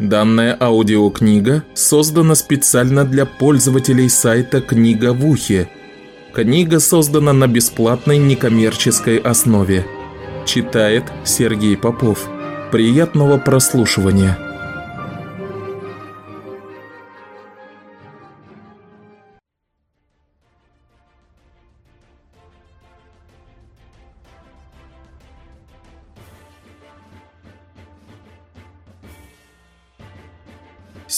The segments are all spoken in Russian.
Данная аудиокнига создана специально для пользователей сайта «Книга в ухе». Книга создана на бесплатной некоммерческой основе. Читает Сергей Попов. Приятного прослушивания.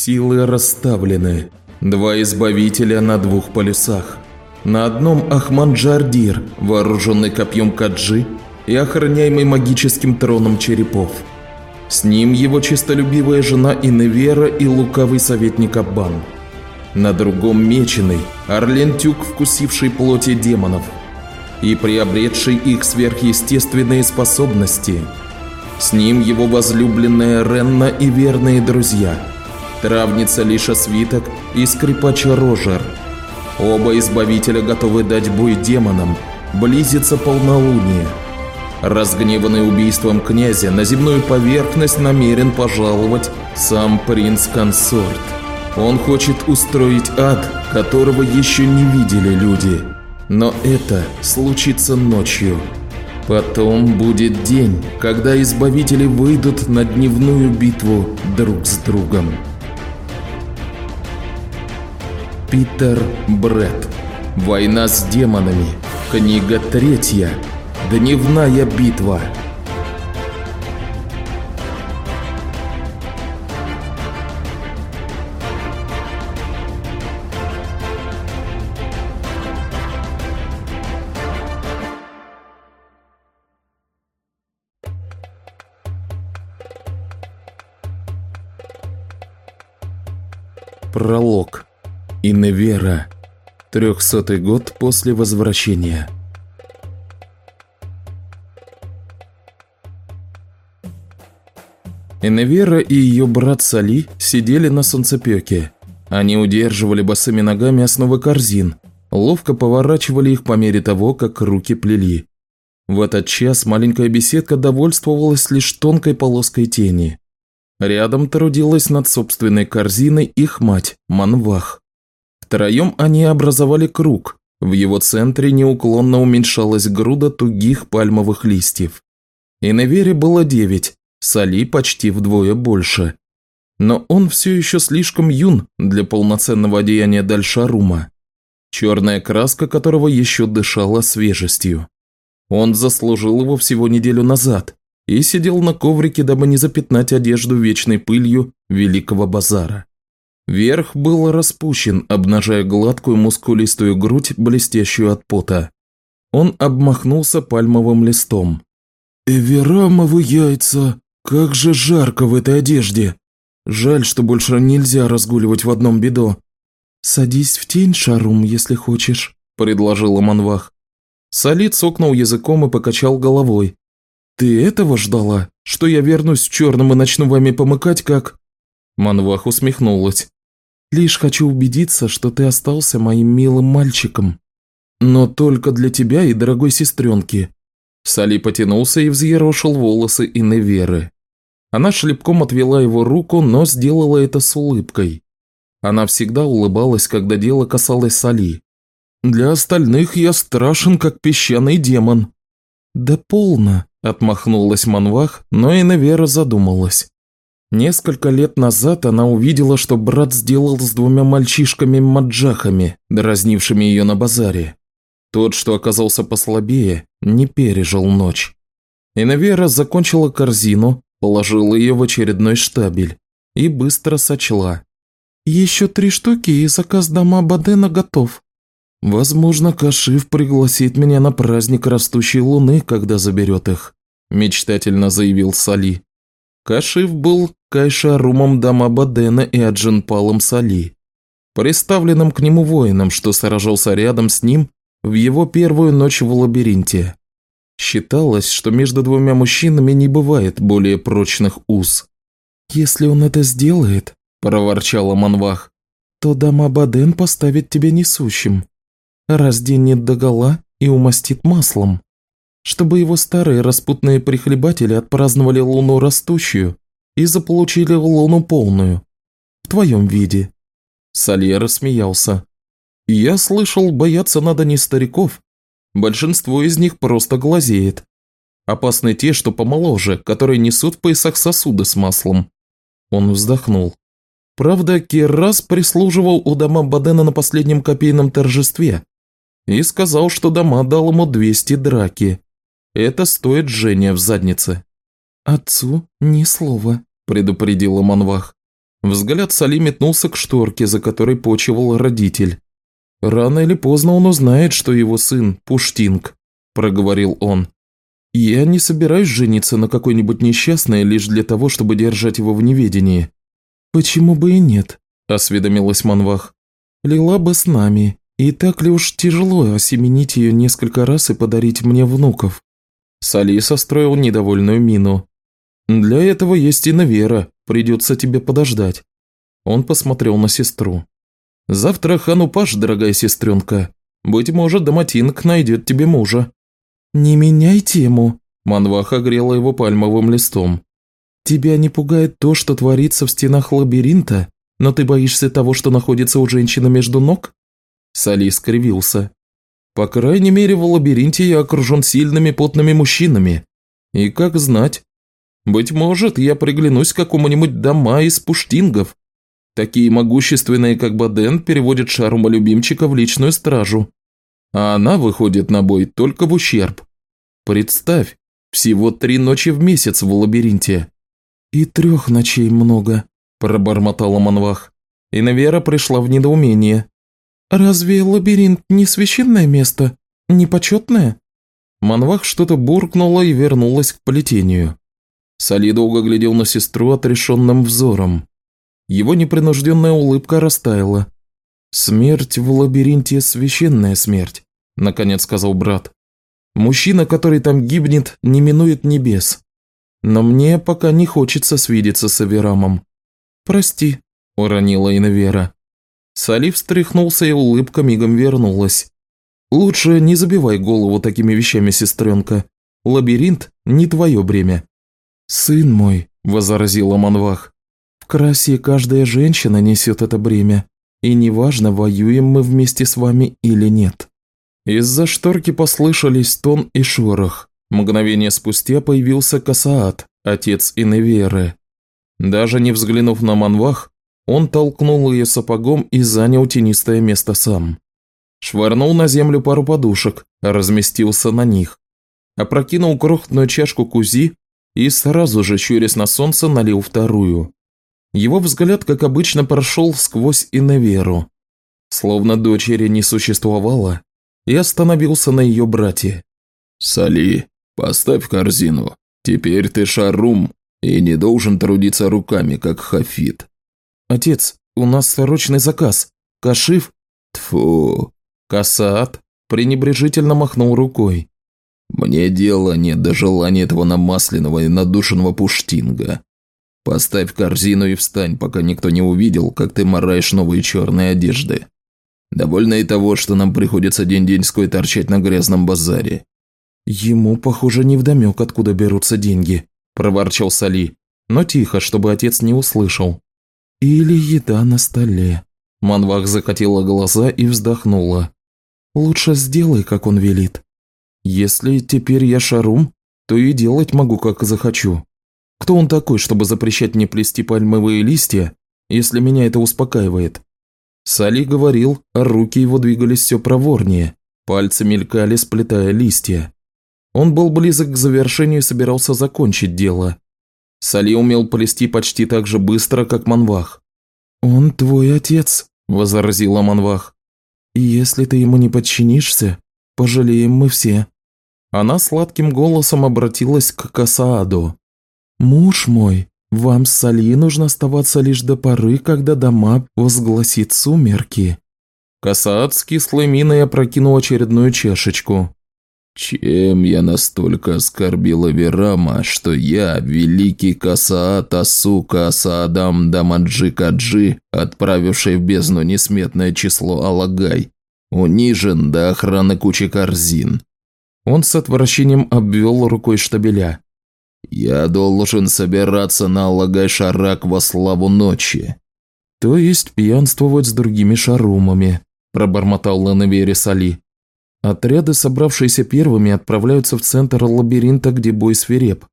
Силы расставлены. Два избавителя на двух полюсах. На одном Ахман-Джардир, вооруженный копьем Каджи и охраняемый магическим троном черепов. С ним его честолюбивая жена Иневера и лукавый советник Аббан. На другом меченый, Орлен Тюк, вкусивший плоти демонов и приобретший их сверхъестественные способности. С ним его возлюбленная Ренна и верные друзья – травница Лиша Свиток и скрипач Рожер. Оба избавителя готовы дать бой демонам, близится полнолуние. Разгневанный убийством князя на земную поверхность намерен пожаловать сам принц-консорт. Он хочет устроить ад, которого еще не видели люди. Но это случится ночью. Потом будет день, когда избавители выйдут на дневную битву друг с другом. Питер Бретт. Война с демонами. Книга третья. Дневная битва. Пролог. Иневера. Трехсотый год после возвращения. Иневера и ее брат Сали сидели на солнцепеке. Они удерживали босыми ногами основы корзин, ловко поворачивали их по мере того, как руки плели. В этот час маленькая беседка довольствовалась лишь тонкой полоской тени. Рядом трудилась над собственной корзиной их мать, Манвах. Втроем они образовали круг. В его центре неуклонно уменьшалась груда тугих пальмовых листьев. И на Вере было девять, Сали почти вдвое больше. Но он все еще слишком юн для полноценного одеяния Дальшарума, черная краска которого еще дышала свежестью. Он заслужил его всего неделю назад и сидел на коврике, дабы не запятнать одежду вечной пылью Великого Базара. Верх был распущен, обнажая гладкую мускулистую грудь, блестящую от пота. Он обмахнулся пальмовым листом. «Эверамовы яйца! Как же жарко в этой одежде! Жаль, что больше нельзя разгуливать в одном бедо». «Садись в тень, Шарум, если хочешь», – предложила Манвах. Солид сокнул языком и покачал головой. «Ты этого ждала? Что я вернусь в черном и начну вами помыкать, как...» Манвах усмехнулась. Лишь хочу убедиться, что ты остался моим милым мальчиком. Но только для тебя и дорогой сестренки». Сали потянулся и взъерошил волосы Иневеры. Она шлепком отвела его руку, но сделала это с улыбкой. Она всегда улыбалась, когда дело касалось Сали. «Для остальных я страшен, как песчаный демон». «Да полно», – отмахнулась Манвах, но Иневера задумалась. Несколько лет назад она увидела, что брат сделал с двумя мальчишками-маджахами, дразнившими ее на базаре. Тот, что оказался послабее, не пережил ночь. Инавера закончила корзину, положила ее в очередной штабель и быстро сочла. «Еще три штуки, и заказ дома Бадена готов. Возможно, Кашив пригласит меня на праздник растущей луны, когда заберет их», мечтательно заявил Сали. Кашив был Кайшарумом Дамабадена и Аджинпалом Сали, представленным к нему воином, что сражался рядом с ним в его первую ночь в лабиринте. Считалось, что между двумя мужчинами не бывает более прочных уз. «Если он это сделает», – проворчала Манвах, – «то Дамабаден поставит тебя несущим, разденет догола и умастит маслом» чтобы его старые распутные прихлебатели отпраздновали луну растущую и заполучили луну полную. В твоем виде». Салье рассмеялся. «Я слышал, бояться надо не стариков. Большинство из них просто глазеет. Опасны те, что помоложе, которые несут в поясах сосуды с маслом». Он вздохнул. Правда, Керрас прислуживал у дома Бадена на последнем копейном торжестве и сказал, что дома дал ему 200 драки. Это стоит жжения в заднице. «Отцу ни слова», – предупредила Манвах. Взгляд Сали метнулся к шторке, за которой почивал родитель. «Рано или поздно он узнает, что его сын – Пуштинг», – проговорил он. «Я не собираюсь жениться на какой-нибудь несчастной лишь для того, чтобы держать его в неведении». «Почему бы и нет?» – осведомилась Манвах. «Лила бы с нами, и так ли уж тяжело осеменить ее несколько раз и подарить мне внуков?» Сали состроил недовольную мину. «Для этого есть и Навера, придется тебе подождать». Он посмотрел на сестру. «Завтра Ханупаш, дорогая сестренка. Быть может, Даматинг найдет тебе мужа». «Не меняй тему», – Манваха грела его пальмовым листом. «Тебя не пугает то, что творится в стенах лабиринта, но ты боишься того, что находится у женщины между ног?» Сали скривился. По крайней мере, в лабиринте я окружен сильными потными мужчинами. И как знать. Быть может, я приглянусь к какому-нибудь дома из пуштингов. Такие могущественные, как Баден, переводят Шарума любимчика в личную стражу. А она выходит на бой только в ущерб. Представь, всего три ночи в месяц в лабиринте. И трех ночей много, пробормотала Манвах. И Навера пришла в недоумение. «Разве лабиринт не священное место? Не почетное?» Манвах что-то буркнула и вернулась к плетению. Сали долго глядел на сестру отрешенным взором. Его непринужденная улыбка растаяла. «Смерть в лабиринте – священная смерть», – наконец сказал брат. «Мужчина, который там гибнет, не минует небес. Но мне пока не хочется свидеться с Аверамом». «Прости», – уронила Инавера. Сали встряхнулся, и улыбка мигом вернулась. «Лучше не забивай голову такими вещами, сестренка. Лабиринт – не твое бремя». «Сын мой», – возразила Манвах, – «в красе каждая женщина несет это бремя, и неважно, воюем мы вместе с вами или нет». Из-за шторки послышались тон и шорох. Мгновение спустя появился Касаат, отец Иневеры. Даже не взглянув на Манвах, он толкнул ее сапогом и занял тенистое место сам. Швырнул на землю пару подушек, разместился на них. Опрокинул крохотную чашку кузи и сразу же, щурясь на солнце, налил вторую. Его взгляд, как обычно, прошел сквозь Иневеру. Словно дочери не существовало, и остановился на ее брате. «Сали, поставь корзину. Теперь ты шарум и не должен трудиться руками, как хафит. «Отец, у нас срочный заказ. Кашиф?» Тфу. Касаат пренебрежительно махнул рукой. «Мне дела нет до желания этого намасленного и надушенного пуштинга. Поставь корзину и встань, пока никто не увидел, как ты мораешь новые черные одежды. Довольно и того, что нам приходится день-деньской торчать на грязном базаре». «Ему, похоже, невдомек, откуда берутся деньги», – проворчал Сали, но тихо, чтобы отец не услышал. «Или еда на столе». Манвах закатила глаза и вздохнула. «Лучше сделай, как он велит. Если теперь я шарум, то и делать могу, как захочу. Кто он такой, чтобы запрещать мне плести пальмовые листья, если меня это успокаивает?» Сали говорил, а руки его двигались все проворнее, пальцы мелькали, сплетая листья. Он был близок к завершению и собирался закончить дело. Сали умел плести почти так же быстро, как Манвах. «Он твой отец», – возразила Манвах. «И если ты ему не подчинишься, пожалеем мы все». Она сладким голосом обратилась к Касааду. «Муж мой, вам с Сали нужно оставаться лишь до поры, когда дома возгласит сумерки». Касаад с кислой миной опрокинул очередную чашечку. Чем я настолько оскорбила Верама, что я, великий Касаат Асу Касаадам Дамаджи Каджи, отправивший в бездну несметное число Алагай, унижен до охраны кучи корзин. Он с отвращением обвел рукой штабеля. Я должен собираться на Алагай-Шарак во славу ночи». «То есть пьянствовать с другими шарумами», – пробормотал Ланавери Сали. Отряды, собравшиеся первыми, отправляются в центр лабиринта, где бой свиреп.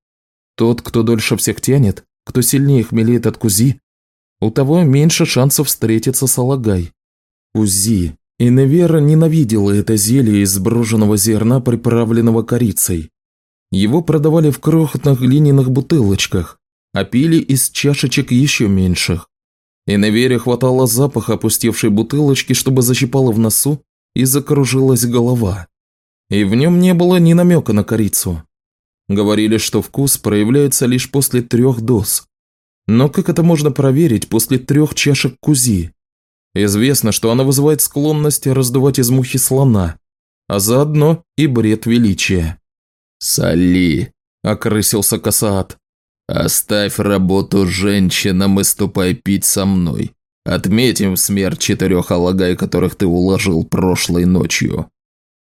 Тот, кто дольше всех тянет, кто сильнее хмелеет от Кузи, у того меньше шансов встретиться с Алагай. Кузи. Иневера ненавидела это зелье из сброженного зерна, приправленного корицей. Его продавали в крохотных глиняных бутылочках, а пили из чашечек еще меньших. Иневере хватало запаха опустевшей бутылочки, чтобы защипало в носу и закружилась голова. И в нем не было ни намека на корицу. Говорили, что вкус проявляется лишь после трех доз. Но как это можно проверить после трех чашек кузи? Известно, что она вызывает склонность раздувать из мухи слона, а заодно и бред величия. «Соли!» – окрысился Касаат. «Оставь работу женщинам и ступай пить со мной. Отметим смерть четырех алагай, которых ты уложил прошлой ночью».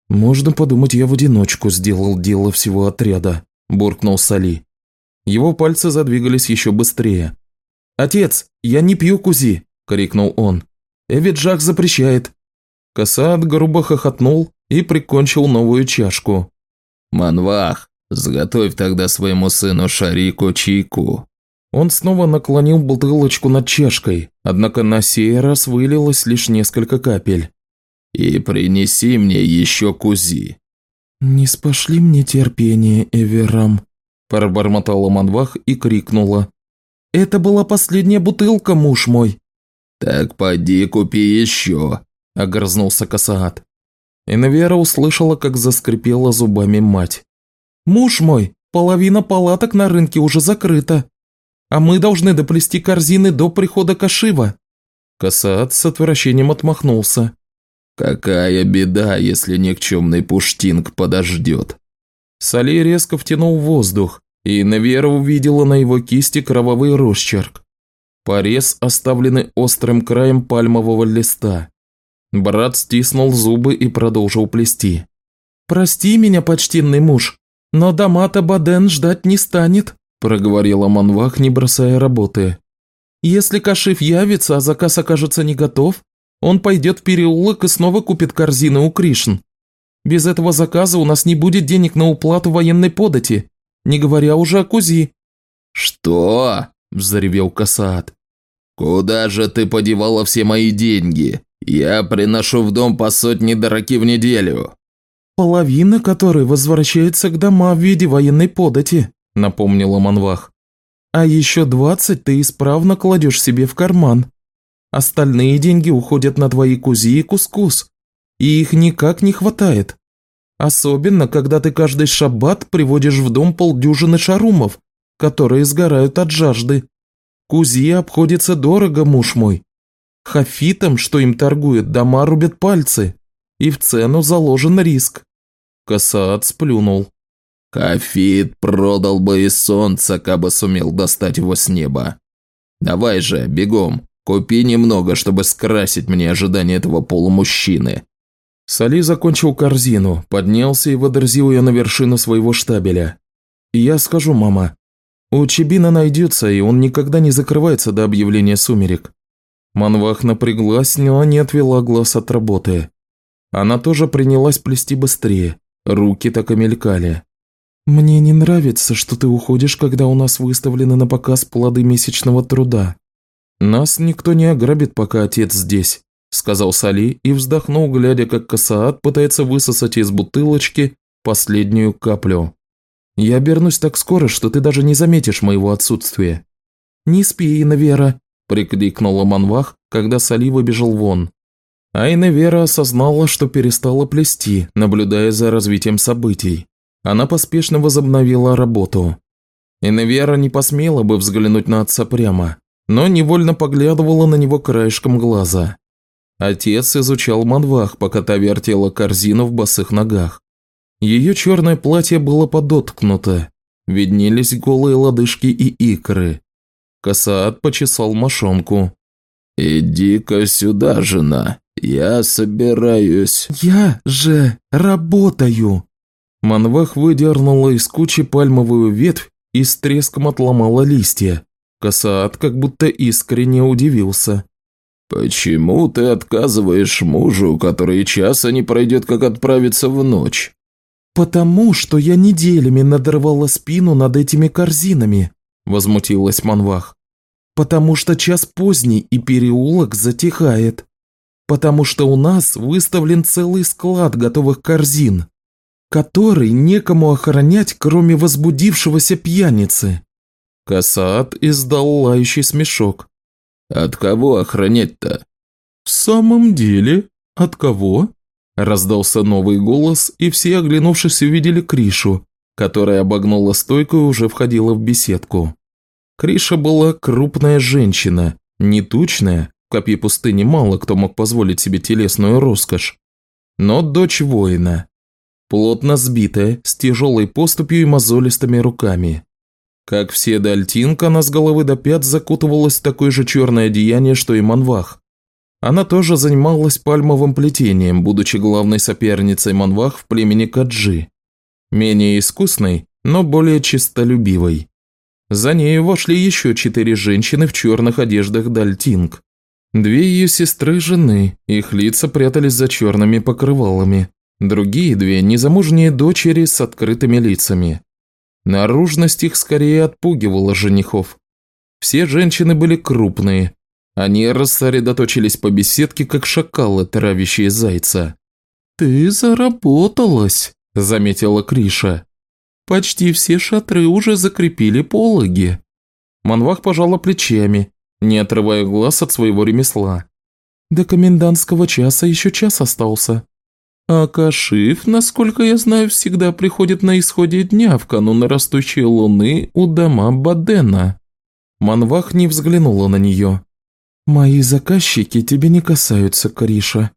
«Можно подумать, я в одиночку сделал дело всего отряда», – буркнул Сали. Его пальцы задвигались еще быстрее. «Отец, я не пью кузи!» – крикнул он. «Эвиджак запрещает!» Касаат грубо хохотнул и прикончил новую чашку. «Манвах, заготовь тогда своему сыну Шарику чайку». Он снова наклонил бутылочку над чашкой, однако на сей раз вылилось лишь несколько капель. «И принеси мне еще кузи». «Не спошли мне терпение, Эверам», – пробормотала Манвах и крикнула. «Это была последняя бутылка, муж мой». «Так поди купи еще», – огрызнулся Касаат. Инвера услышала, как заскрипела зубами мать. «Муж мой, половина палаток на рынке уже закрыта, а мы должны доплести корзины до прихода Кашива». Касаат с отвращением отмахнулся. «Какая беда, если никчемный пуштинг подождет!» Сали резко втянул воздух, и Навера увидела на его кисти кровавый росчерк. Порез, оставленный острым краем пальмового листа. Брат стиснул зубы и продолжил плести. «Прости меня, почтенный муж, но Дамата Баден ждать не станет», проговорила Манвах, не бросая работы. «Если Кашиф явится, а заказ окажется не готов, он пойдет в переулок и снова купит корзины у Кришн. Без этого заказа у нас не будет денег на уплату военной подати, не говоря уже о Кузи». «Что?» – взревел Касаат. «Куда же ты подевала все мои деньги? Я приношу в дом по сотне дороги в неделю». «Половина которой возвращается к дома в виде военной подати», – напомнила Манвах. «А еще двадцать ты исправно кладешь себе в карман. Остальные деньги уходят на твои кузи и кускус, и их никак не хватает. Особенно, когда ты каждый шаббат приводишь в дом полдюжины шарумов, которые сгорают от жажды. Кузи обходится дорого, муж мой. Хафитам, что им торгуют, дома рубят пальцы, и в цену заложен риск. Касаат сплюнул. Хафит продал бы и солнце, кабы сумел достать его с неба. Давай же, бегом, Купи немного, чтобы скрасить мне ожидание этого полумужчины». Сали закончил корзину, поднялся и водрузил ее на вершину своего штабеля. «Я скажу, мама, у Чебина найдется, и он никогда не закрывается до объявления сумерек». Манвах напряглась, но не отвела глаз от работы. Она тоже принялась плести быстрее, руки так и мелькали. «Мне не нравится, что ты уходишь, когда у нас выставлены на показ плоды месячного труда», «Нас никто не ограбит, пока отец здесь», – сказал Сали и вздохнул, глядя, как Касаат пытается высосать из бутылочки последнюю каплю. «Я обернусь так скоро, что ты даже не заметишь моего отсутствия». «Не спи, Инавера», – прикрикнула Манвах, когда Сали выбежал вон. А Инавера осознала, что перестала плести, наблюдая за развитием событий. Она поспешно возобновила работу. Инавера не посмела бы взглянуть на отца прямо, но невольно поглядывала на него краешком глаза. Отец изучал Манвах, пока та вертела корзину в босых ногах. Ее черное платье было подоткнуто, виднелись голые лодыжки и икры. Касаат почесал мошонку. «Иди-ка сюда, жена, я собираюсь...» «Я же работаю!» Манвах выдернула из кучи пальмовую ветвь и с треском отломала листья. Касаат как будто искренне удивился. «Почему ты отказываешь мужу, который часа не пройдет, как отправиться в ночь?» «Потому что я неделями надрывала спину над этими корзинами», – возмутилась Манвах. «Потому что час поздний и переулок затихает. Потому что у нас выставлен целый склад готовых корзин, который некому охранять, кроме возбудившегося пьяницы». Касаат издал лающий смешок. «От кого охранять-то?» «В самом деле, от кого?» Раздался новый голос, и все, оглянувшись, увидели Кришу, которая обогнула стойку и уже входила в беседку. Криша была крупная женщина, не тучная, в копье пустыни мало кто мог позволить себе телесную роскошь, но дочь воина. Плотно сбитая, с тяжелой поступью и мозолистыми руками. Как все дальтинка, она с головы до пят закутывалась в такое же черное одеяние, что и Манвах, она тоже занималась пальмовым плетением, будучи главной соперницей Манвах в племени Каджи. Менее искусной, но более чистолюбивой. За ней вошли еще четыре женщины в черных одеждах Дальтинг. Две ее сестры жены, их лица прятались за черными покрывалами. Другие две – незамужние дочери с открытыми лицами. Наружность их скорее отпугивала женихов. Все женщины были крупные, они рассредоточились по беседке, как шакалы, травящие зайца. «Ты заработалась», – заметила Криша. «Почти все шатры уже закрепили пологи». Манвах пожала плечами, не отрывая глаз от своего ремесла. «До комендантского часа еще час остался. А Кашиф, насколько я знаю, всегда приходит на исходе дня в канун растущей луны у дома Бадена». Манвах не взглянула на нее. «Мои заказчики тебе не касаются, Кариша.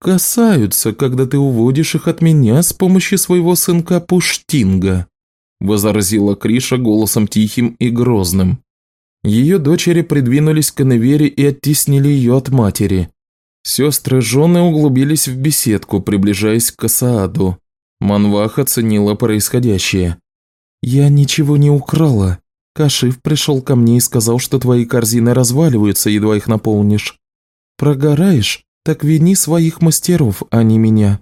Касаются, когда ты уводишь их от меня с помощью своего сынка Пуштинга», возразила Криша голосом тихим и грозным. Ее дочери придвинулись к Эневере и оттеснили ее от матери. Сестры жены углубились в беседку, приближаясь к Касааду. Манвах оценила происходящее. «Я ничего не украла. Кашиф пришел ко мне и сказал, что твои корзины разваливаются, едва их наполнишь. Прогораешь? Так вини своих мастеров, а не меня».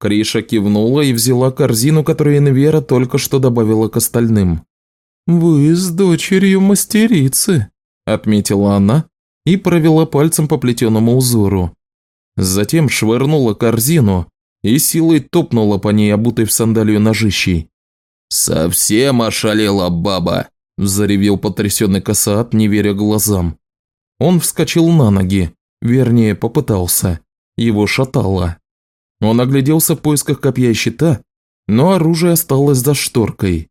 Криша кивнула и взяла корзину, которую Инвера только что добавила к остальным. «Вы с дочерью мастерицы», – отметила она и провела пальцем по плетеному узору. Затем швырнула корзину и силой топнула по ней, обутой в сандалию ножищей. «Совсем ошалела баба!» Заревел потрясенный Касаат, не веря глазам. Он вскочил на ноги, вернее, попытался. Его шатало. Он огляделся в поисках копья и щита, но оружие осталось за шторкой.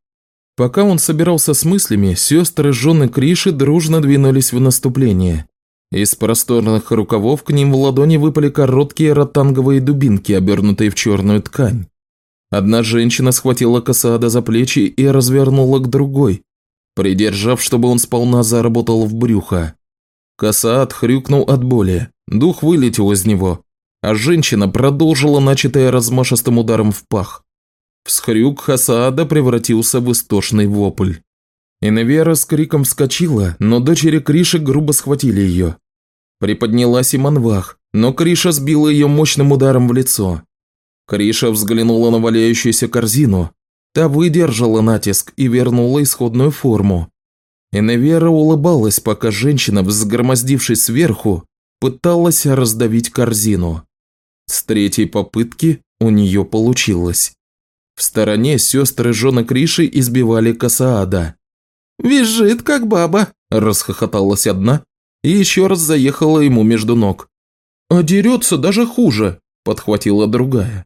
Пока он собирался с мыслями, сестры жены Криши дружно двинулись в наступление. Из просторных рукавов к ним в ладони выпали короткие ротанговые дубинки, обернутые в черную ткань. Одна женщина схватила Касаада за плечи и развернула к другой, придержав, чтобы он сполна заработал в брюхо. Касаат хрюкнул от боли, дух вылетел из него, а женщина продолжила начатое размашистым ударом в пах. Всхрюк Хасаада превратился в истошный вопль. Иневера с криком вскочила, но дочери Криши грубо схватили ее. Приподнялась и Манвах, но Криша сбила ее мощным ударом в лицо. Криша взглянула на валяющуюся корзину, Та выдержала натиск и вернула исходную форму. Иневера улыбалась, пока женщина, взгромоздившись сверху, пыталась раздавить корзину. С третьей попытки у нее получилось. В стороне сестры жены Криши избивали Касаада. «Визжит, как баба!» – расхохоталась одна и еще раз заехала ему между ног. «А дерется даже хуже!» – подхватила другая.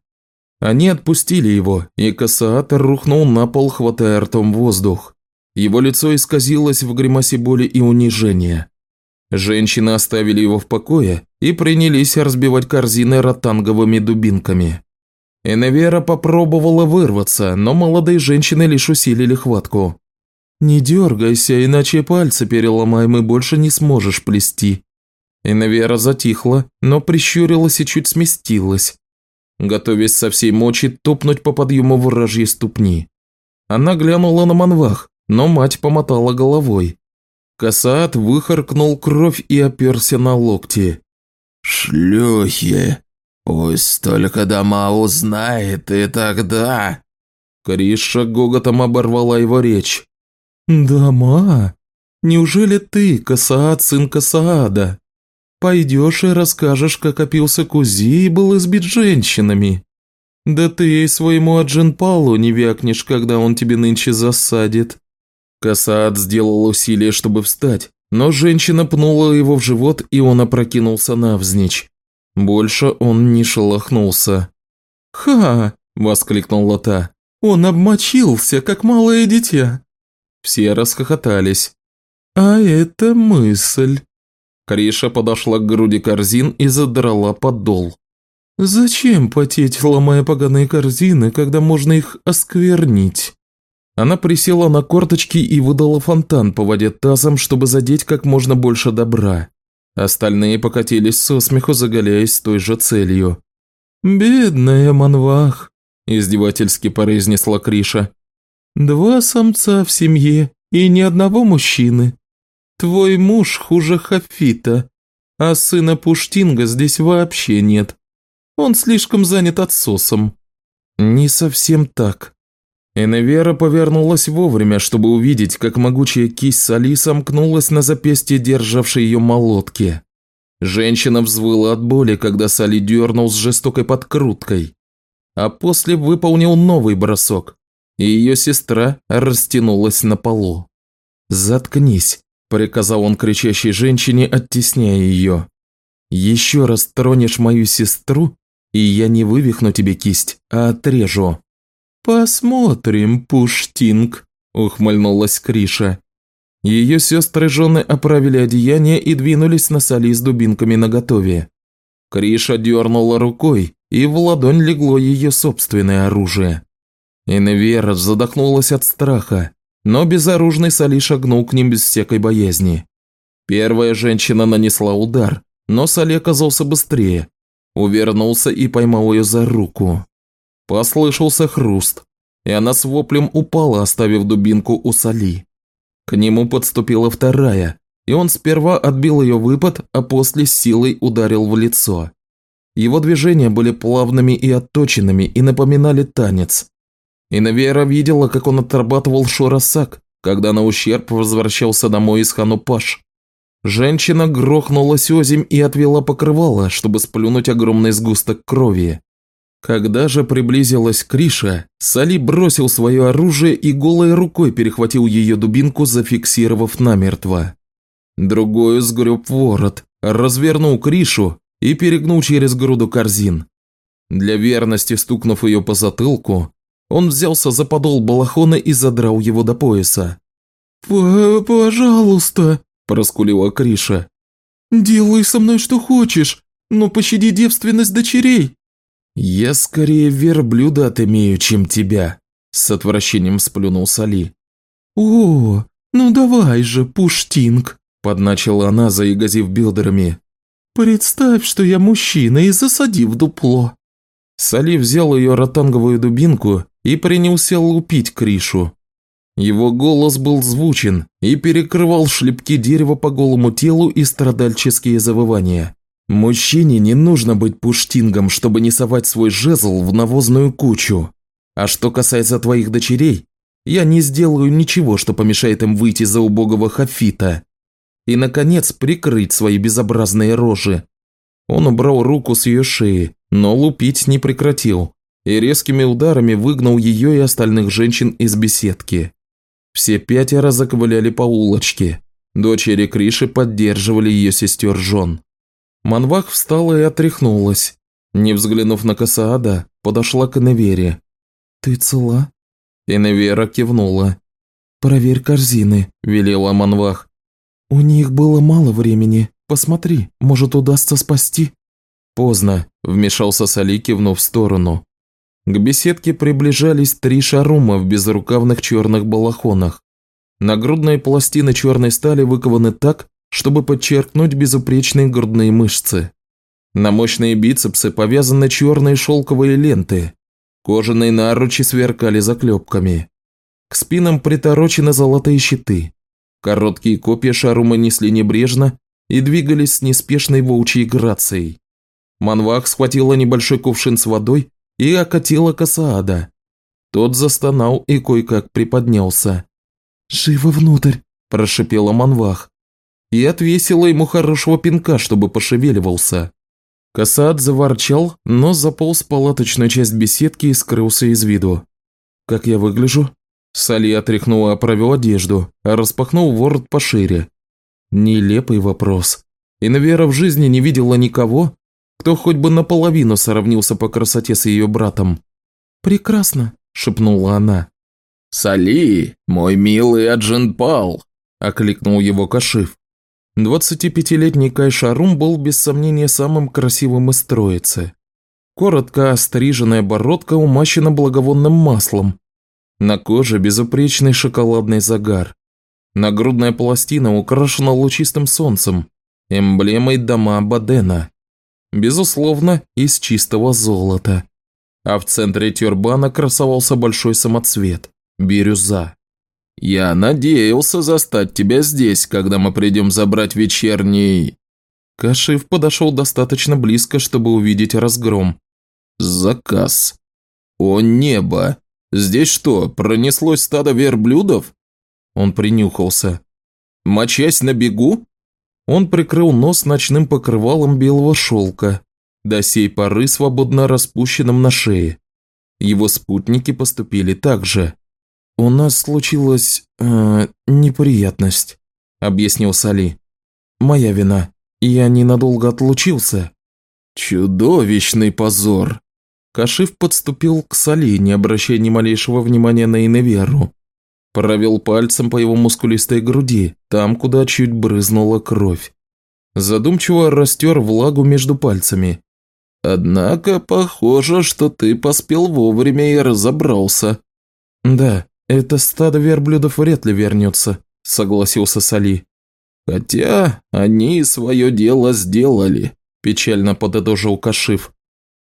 Они отпустили его, и Кассаатор рухнул на пол, хватая ртом воздух. Его лицо исказилось в гримасе боли и унижения. Женщины оставили его в покое и принялись разбивать корзины ротанговыми дубинками. Эневера попробовала вырваться, но молодые женщины лишь усилили хватку. «Не дергайся, иначе пальцы переломаем и больше не сможешь плести». Эневера затихла, но прищурилась и чуть сместилась, готовясь со всей мочи топнуть по подъему вражьей ступни. Она глянула на манвах, но мать помотала головой. Касаат выхаркнул кровь и оперся на локти. «Шлюхи! Пусть только дома узнает, и тогда...» Криша гоготом оборвала его речь. «Дома? Неужели ты, Касаат, сын Касаада? Пойдешь и расскажешь, как опился Кузи и был избит женщинами? Да ты и своему Аджинпалу не вякнешь, когда он тебе нынче засадит». Касаат сделал усилие, чтобы встать, но женщина пнула его в живот, и он опрокинулся навзничь. Больше он не шелохнулся. «Ха!» – воскликнула та. «Он обмочился, как малое дитя!» Все расхохотались. «А это мысль!» Криша подошла к груди корзин и задрала подол. «Зачем потеть, ломая поганые корзины, когда можно их осквернить?» Она присела на корточки и выдала фонтан по воде тазом, чтобы задеть как можно больше добра. Остальные покатились со смеху, заголяясь той же целью. «Бедная Манвах», – издевательски произнесла Криша. «Два самца в семье и ни одного мужчины. Твой муж хуже Хафита, а сына Пуштинга здесь вообще нет. Он слишком занят отсосом». «Не совсем так», Эневера повернулась вовремя, чтобы увидеть, как могучая кисть Сали сомкнулась на запястье, державшей ее молотки. Женщина взвыла от боли, когда Сали дернул с жестокой подкруткой, а после выполнил новый бросок, и ее сестра растянулась на полу. «Заткнись», – приказал он кричащей женщине, оттесняя ее. «Еще раз тронешь мою сестру, и я не вывихну тебе кисть, а отрежу». «Посмотрим, Пуштинг», – ухмыльнулась Криша. Ее сестры-жены оправили одеяние и двинулись на соли с дубинками наготове. Криша дернула рукой, и в ладонь легло ее собственное оружие. Инвера задохнулась от страха, но безоружный Соли шагнул к ним без всякой боязни. Первая женщина нанесла удар, но Соли оказался быстрее, увернулся и поймал ее за руку. Послышался хруст, и она с воплем упала, оставив дубинку у Сали. К нему подступила вторая, и он сперва отбил ее выпад, а после силой ударил в лицо. Его движения были плавными и отточенными и напоминали танец. Инавера видела, как он отрабатывал шоросак, когда на ущерб возвращался домой из Ханупаш. Женщина грохнулась озимь и отвела покрывало, чтобы сплюнуть огромный сгусток крови. Когда же приблизилась Криша, Сали бросил свое оружие и голой рукой перехватил ее дубинку, зафиксировав намертво. Другую сгреб ворот, развернул Кришу и перегнул через груду корзин. Для верности стукнув ее по затылку, он взялся за подол балахона и задрал его до пояса. «Пожалуйста», – проскулила Криша. «Делай со мной что хочешь, но пощади девственность дочерей». «Я скорее верблюда отымею, чем тебя», – с отвращением сплюнул Сали. «О, ну давай же, Пуштинг», – подначила она, заигазив бедрами. «Представь, что я мужчина и засади в дупло». Сали взял ее ротанговую дубинку и принялся лупить Кришу. Его голос был звучен и перекрывал шлепки дерева по голому телу и страдальческие завывания. Мужчине не нужно быть пуштингом, чтобы не совать свой жезл в навозную кучу. А что касается твоих дочерей, я не сделаю ничего, что помешает им выйти за убогого Хафита. И, наконец, прикрыть свои безобразные рожи. Он убрал руку с ее шеи, но лупить не прекратил, и резкими ударами выгнал ее и остальных женщин из беседки. Все пятеро заковыляли по улочке. Дочери Криши поддерживали ее сестер жен. Манвах встала и отряхнулась. Не взглянув на Касаада, подошла к Эневере. «Ты цела?» Эневера кивнула. «Проверь корзины», – велела Манвах. «У них было мало времени. Посмотри, может, удастся спасти?» «Поздно», – вмешался Сали, кивнув в сторону. К беседке приближались три шарума в безрукавных черных балахонах. Нагрудные пластины черной стали выкованы так, чтобы подчеркнуть безупречные грудные мышцы. На мощные бицепсы повязаны черные шелковые ленты. Кожаные наручи сверкали заклепками. К спинам приторочены золотые щиты. Короткие копья Шарума несли небрежно и двигались с неспешной волчьей грацией. Манвах схватила небольшой кувшин с водой и окатила Касаада. Тот застонал и кое-как приподнялся. «Живо внутрь!» – прошипела Манвах. И отвесила ему хорошего пинка, чтобы пошевеливался. Касаад заворчал, но заполз в палаточную часть беседки и скрылся из виду. «Как я выгляжу?» Сали отряхнул и оправил одежду, а распахнул ворот пошире. Нелепый вопрос. Инвера в жизни не видела никого, кто хоть бы наполовину сравнился по красоте с ее братом. «Прекрасно», – шепнула она. «Сали, мой милый Аджинпал!» – окликнул его Кашиф. 25-летний Кайшарум был без сомнения самым красивым из троицы. Коротко остриженная бородка умащена благовонным маслом. На коже безупречный шоколадный загар. Нагрудная пластина украшена лучистым солнцем, эмблемой дома Бадена. Безусловно, из чистого золота. А в центре тюрбана красовался большой самоцвет – бирюза. «Я надеялся застать тебя здесь, когда мы придем забрать вечерний...» Кашив подошел достаточно близко, чтобы увидеть разгром. «Заказ. О небо! Здесь что, пронеслось стадо верблюдов?» Он принюхался. «Мочась на бегу?» Он прикрыл нос ночным покрывалом белого шелка, до сей поры свободно распущенным на шее. Его спутники поступили так же. «У нас случилась... Э, неприятность», – объяснил Сали. «Моя вина. Я ненадолго отлучился». «Чудовищный позор!» Кашиф подступил к Сали, не обращая ни малейшего внимания на Иневеру. Провел пальцем по его мускулистой груди, там, куда чуть брызнула кровь. Задумчиво растер влагу между пальцами. «Однако, похоже, что ты поспел вовремя и разобрался». «Да, это стадо верблюдов вряд ли вернется», – согласился Сали. «Хотя они свое дело сделали», – печально подытожил Кашиф.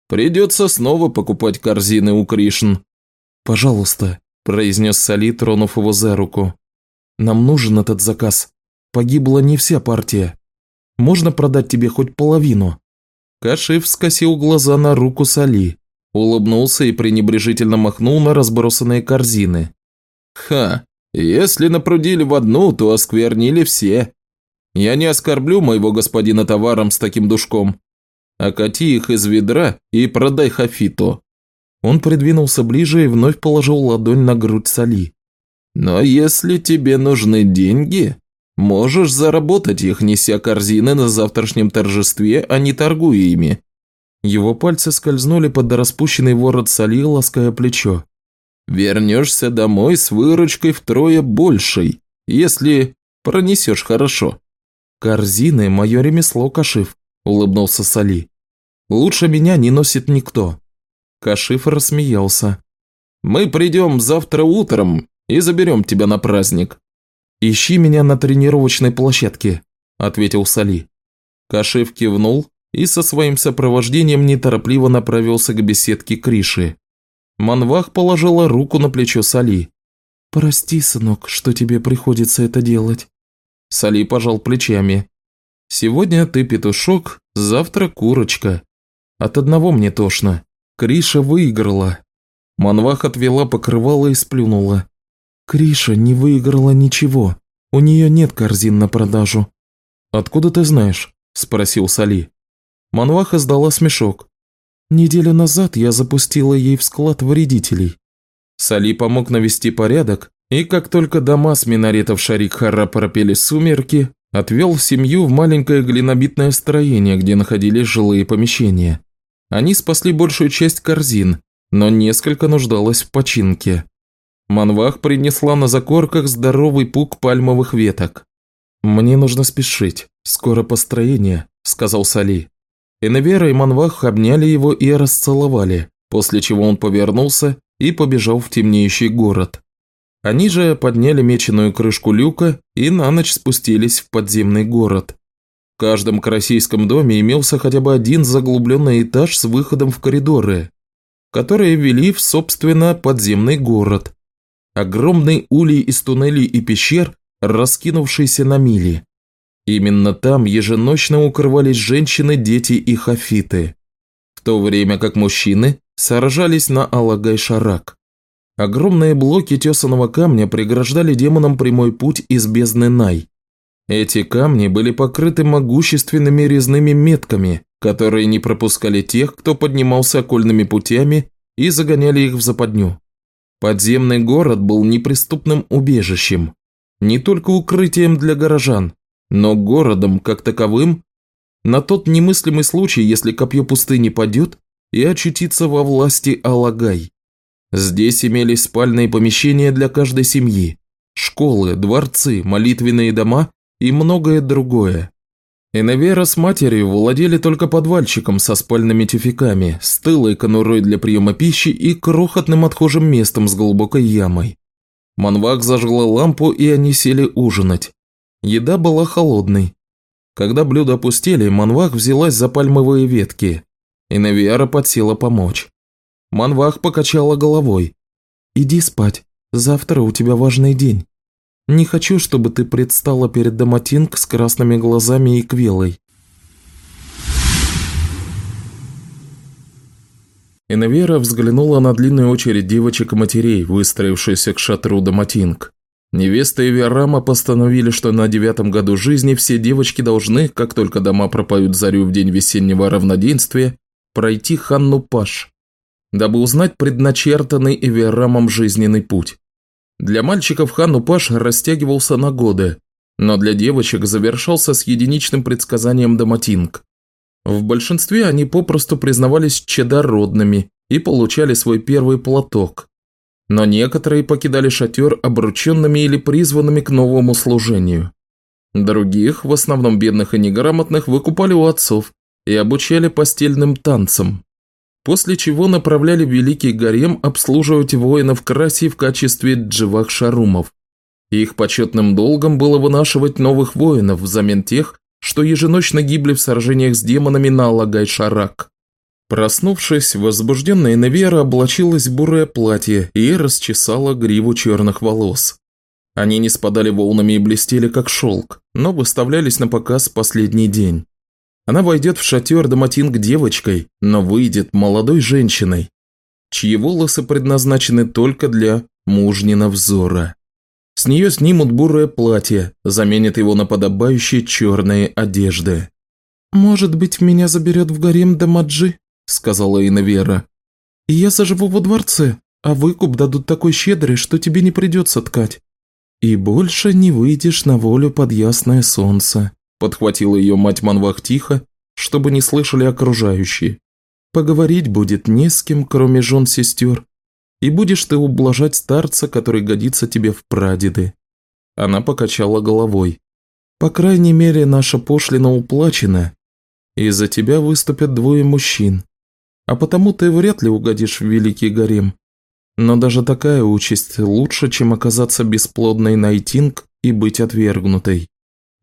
«Придется снова покупать корзины у Кришн». «Пожалуйста», произнес Сали, тронув его за руку. «Нам нужен этот заказ. Погибла не вся партия. Можно продать тебе хоть половину?» Кашиф скосил глаза на руку Сали, улыбнулся и пренебрежительно махнул на разбросанные корзины. «Ха, если напрудили в одну, то осквернили все. Я не оскорблю моего господина товаром с таким душком. Окати их из ведра и продай Хафито. Он придвинулся ближе и вновь положил ладонь на грудь Сали. «Но если тебе нужны деньги, можешь заработать их, неся корзины на завтрашнем торжестве, а не торгуя ими». Его пальцы скользнули под распущенный ворот Сали, лаская плечо. «Вернешься домой с выручкой втрое большей, если пронесешь хорошо». «Корзины – мое ремесло, Кашиф», – улыбнулся Сали. «Лучше меня не носит никто. Кашиф рассмеялся. «Мы придем завтра утром и заберем тебя на праздник». «Ищи меня на тренировочной площадке», – ответил Сали. Кашиф кивнул и со своим сопровождением неторопливо направился к беседке Криши. Манвах положила руку на плечо Сали. «Прости, сынок, что тебе приходится это делать». Сали пожал плечами. «Сегодня ты петушок, завтра курочка. От одного мне тошно. Криша выиграла. Манвах отвела покрывало и сплюнула. Криша не выиграла ничего. У нее нет корзин на продажу. «Откуда ты знаешь?» – спросил Сали. Манвах издала смешок. «Неделю назад я запустила ей в склад вредителей». Сали помог навести порядок, и как только дома с минаретов Шарик-Хара пропели сумерки, отвел семью в маленькое глинобитное строение, где находились жилые помещения. Они спасли большую часть корзин, но несколько нуждалось в починке. Манвах принесла на закорках здоровый пук пальмовых веток. «Мне нужно спешить, скоро построение», – сказал Сали. Инвера и Манвах обняли его и расцеловали, после чего он повернулся и побежал в темнеющий город. Они же подняли меченую крышку люка и на ночь спустились в подземный город. В каждом карасийском доме имелся хотя бы один заглубленный этаж с выходом в коридоры, которые вели в, собственно, подземный город. огромный улей из туннелей и пещер, раскинувшийся на мили. Именно там еженочно укрывались женщины, дети и хафиты, в то время как мужчины сражались на Алагай-Шарак. Огромные блоки тесаного камня преграждали демонам прямой путь из бездны Най. Эти камни были покрыты могущественными резными метками, которые не пропускали тех, кто поднимался окольными путями и загоняли их в западню. Подземный город был неприступным убежищем, не только укрытием для горожан, но городом как таковым на тот немыслимый случай, если копье пустыни падет и очутится во власти Алагай. Здесь имелись спальные помещения для каждой семьи, школы, дворцы, молитвенные дома и многое другое. Иневера с матерью владели только подвальчиком со спальными тюфяками, стылой конурой для приема пищи и крохотным отхожим местом с глубокой ямой. Манвак зажгла лампу, и они сели ужинать. Еда была холодной. Когда блюда опустили, Манвах взялась за пальмовые ветки, и Навиара подсела помочь. Манвах покачала головой. «Иди спать, завтра у тебя важный день. Не хочу, чтобы ты предстала перед Доматинг с красными глазами и квелой». Инавера взглянула на длинную очередь девочек и матерей, выстроившуюся к шатру Доматинг. Невеста и Верама постановили, что на девятом году жизни все девочки должны, как только дома пропоют зарю в день весеннего равноденствия, пройти Ханну Паш, дабы узнать предначертанный Эверамом жизненный путь. Для мальчиков Ханну Паш растягивался на годы, но для девочек завершался с единичным предсказанием Доматинг. В большинстве они попросту признавались чадородными и получали свой первый платок. Но некоторые покидали шатер обрученными или призванными к новому служению. Других, в основном бедных и неграмотных, выкупали у отцов и обучали постельным танцам после чего направляли Великий Гарем обслуживать воинов Краси в качестве дживах-шарумов. Их почетным долгом было вынашивать новых воинов взамен тех, что еженочно гибли в сражениях с демонами на Алагай-Шарак. Проснувшись, возбужденная Невера облачилась в бурое платье и расчесала гриву черных волос. Они не спадали волнами и блестели, как шелк, но выставлялись на показ последний день. Она войдет в шатер Доматинг девочкой, но выйдет молодой женщиной, чьи волосы предназначены только для мужнина взора. С нее снимут бурое платье, заменят его на подобающие черные одежды. «Может быть, меня заберет в гарем Дамаджи?» – сказала Инна «И я заживу во дворце, а выкуп дадут такой щедрый, что тебе не придется ткать. И больше не выйдешь на волю под ясное солнце», Подхватила ее мать Манвах тихо, чтобы не слышали окружающие. Поговорить будет не с кем, кроме жен сестер, и будешь ты ублажать старца, который годится тебе в прадеды. Она покачала головой. По крайней мере, наша пошлина уплачена, и за тебя выступят двое мужчин. А потому ты вряд ли угодишь в великий гарем. Но даже такая участь лучше, чем оказаться бесплодной Найтинг и быть отвергнутой.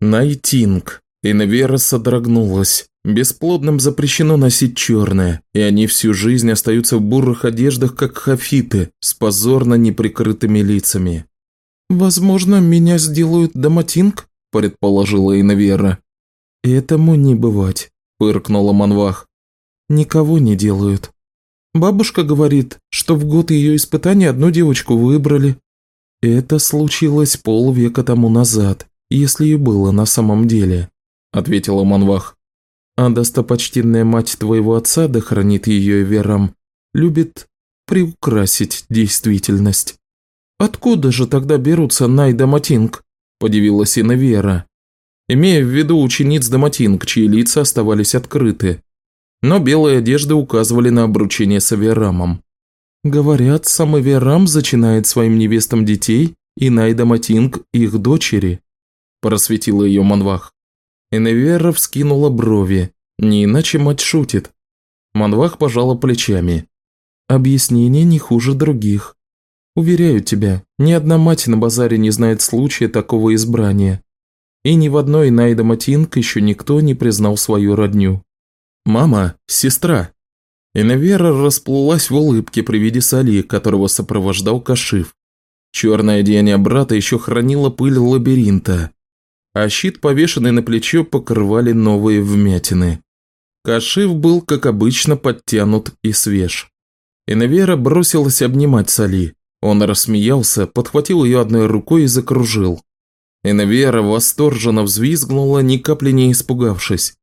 Найтинг. Инвера содрогнулась. Бесплодным запрещено носить черное, и они всю жизнь остаются в бурых одеждах, как хафиты, с позорно неприкрытыми лицами. «Возможно, меня сделают доматинг?» – предположила Инвера. «Этому не бывать», – фыркнула Манвах. «Никого не делают. Бабушка говорит, что в год ее испытания одну девочку выбрали. Это случилось полвека тому назад, если и было на самом деле», – ответила Манвах. «А достопочтенная мать твоего отца, да хранит ее верам, любит приукрасить действительность». «Откуда же тогда берутся Найда Матинг?» – подивилась Инна имея в виду учениц Даматинг, чьи лица оставались открыты. Но белые одежды указывали на обручение с Аверамом. Говорят, сам Аверам зачинает своим невестам детей, и Найда Матинг – их дочери просветила ее Манвах. Эневера вскинула брови, не иначе мать шутит. Манвах пожала плечами. Объяснение не хуже других. Уверяю тебя, ни одна мать на базаре не знает случая такого избрания. И ни в одной Найда Матинг еще никто не признал свою родню. «Мама, сестра!» Инавера расплылась в улыбке при виде Сали, которого сопровождал Кашиф. Черное одеяние брата еще хранило пыль лабиринта, а щит, повешенный на плечо, покрывали новые вмятины. Кашив был, как обычно, подтянут и свеж. Иневера бросилась обнимать Сали. Он рассмеялся, подхватил ее одной рукой и закружил. Иневера восторженно взвизгнула, ни капли не испугавшись.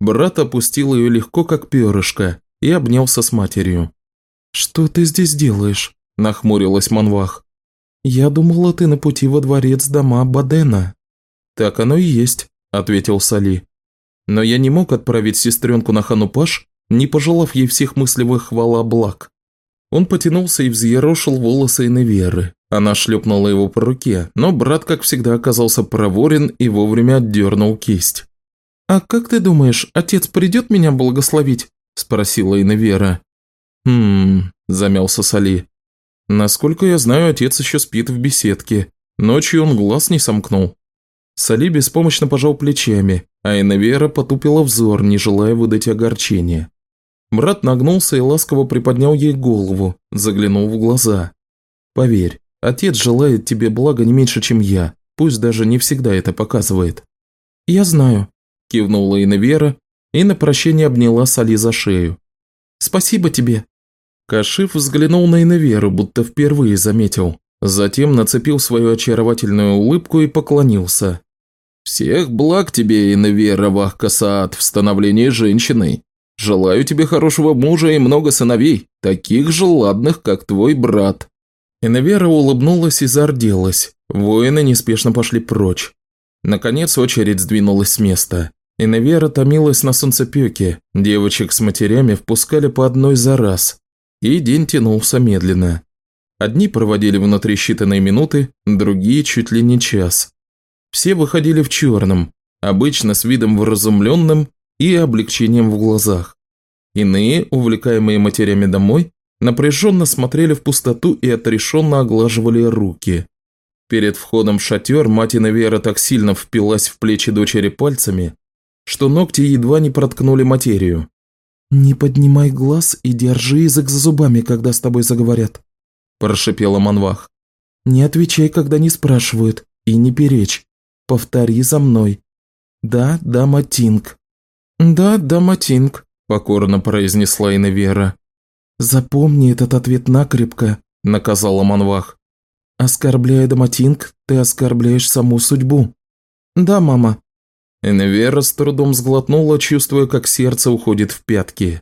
Брат опустил ее легко, как перышко, и обнялся с матерью. «Что ты здесь делаешь?» – нахмурилась Манвах. «Я думала, ты на пути во дворец дома Бадена». «Так оно и есть», – ответил Сали. «Но я не мог отправить сестренку на Ханупаш, не пожелав ей всех мыслевых хвала благ. Он потянулся и взъерошил волосы Иневеры. Она шлепнула его по руке, но брат, как всегда, оказался проворен и вовремя отдернул кисть. «А как ты думаешь, отец придет меня благословить?» – спросила Иневера. «Хм...» – замялся Сали. «Насколько я знаю, отец еще спит в беседке. Ночью он глаз не сомкнул». Сали беспомощно пожал плечами, а Иневера потупила взор, не желая выдать огорчения. Брат нагнулся и ласково приподнял ей голову, заглянул в глаза. «Поверь, отец желает тебе блага не меньше, чем я, пусть даже не всегда это показывает». «Я знаю», – кивнула Инна и на прощение обняла Сали за шею. «Спасибо тебе». Кашиф взглянул на Иневеру, будто впервые заметил. Затем нацепил свою очаровательную улыбку и поклонился. «Всех благ тебе, Иневера Вахкасаат, в становлении женщиной. Желаю тебе хорошего мужа и много сыновей, таких же ладных, как твой брат». Иневера улыбнулась и зарделась. Воины неспешно пошли прочь. Наконец очередь сдвинулась с места. Иневера томилась на солнцепеке, девочек с матерями впускали по одной за раз, и день тянулся медленно. Одни проводили внутри считанные минуты, другие чуть ли не час. Все выходили в черном, обычно с видом вразумленным и облегчением в глазах. Иные, увлекаемые матерями домой, напряженно смотрели в пустоту и отрешенно оглаживали руки. Перед входом в шатер мать Иневера так сильно впилась в плечи дочери пальцами, что ногти едва не проткнули материю. «Не поднимай глаз и держи язык за зубами, когда с тобой заговорят», – прошипела Манвах. «Не отвечай, когда не спрашивают, и не перечь. Повтори за мной. Да, да, Матинг. «Да, да, Матинг», – покорно произнесла Иневера. «Запомни этот ответ накрепко», – наказала Манвах. «Оскорбляя Даматинг, ты оскорбляешь саму судьбу». «Да, мама». Иневера с трудом сглотнула, чувствуя, как сердце уходит в пятки.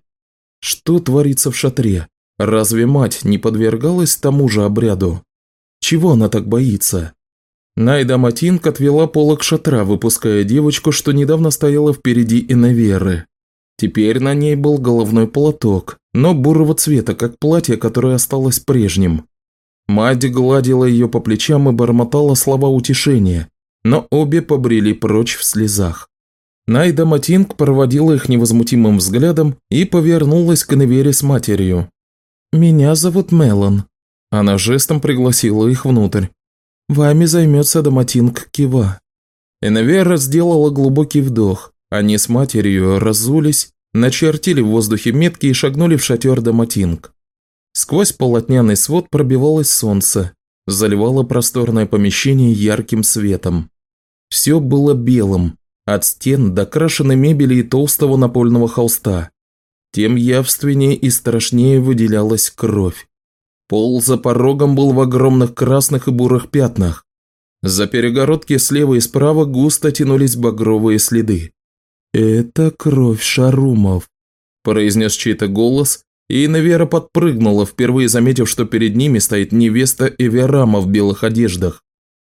Что творится в шатре? Разве мать не подвергалась тому же обряду? Чего она так боится? Найда Матинг отвела полок шатра, выпуская девочку, что недавно стояла впереди Иноверы. Теперь на ней был головной платок, но бурого цвета, как платье, которое осталось прежним. Мать гладила ее по плечам и бормотала слова утешения, но обе побрели прочь в слезах. Найда Матинг проводила их невозмутимым взглядом и повернулась к Невере с матерью. «Меня зовут Мелан». Она жестом пригласила их внутрь. Вами займется Даматинг Кива». Энавера сделала глубокий вдох. Они с матерью разулись, начертили в воздухе метки и шагнули в шатер Даматинг. Сквозь полотняный свод пробивалось солнце, заливало просторное помещение ярким светом. Все было белым, от стен до крашенной мебели и толстого напольного холста. Тем явственнее и страшнее выделялась кровь. Пол за порогом был в огромных красных и бурых пятнах. За перегородки слева и справа густо тянулись багровые следы. «Это кровь шарумов», – произнес чей-то голос, и Инавера подпрыгнула, впервые заметив, что перед ними стоит невеста Эверама в белых одеждах,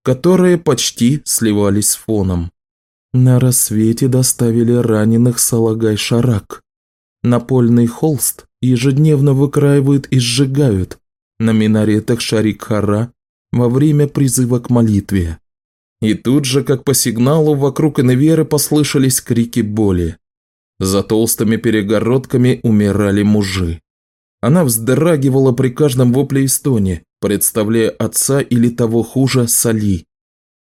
которые почти сливались с фоном. На рассвете доставили раненых Салагай-Шарак. Напольный холст ежедневно выкраивают и сжигают, на минаретах Шарик-Хара во время призыва к молитве. И тут же, как по сигналу, вокруг Иневеры послышались крики боли. За толстыми перегородками умирали мужи. Она вздрагивала при каждом вопле и стоне, представляя отца или того хуже Сали.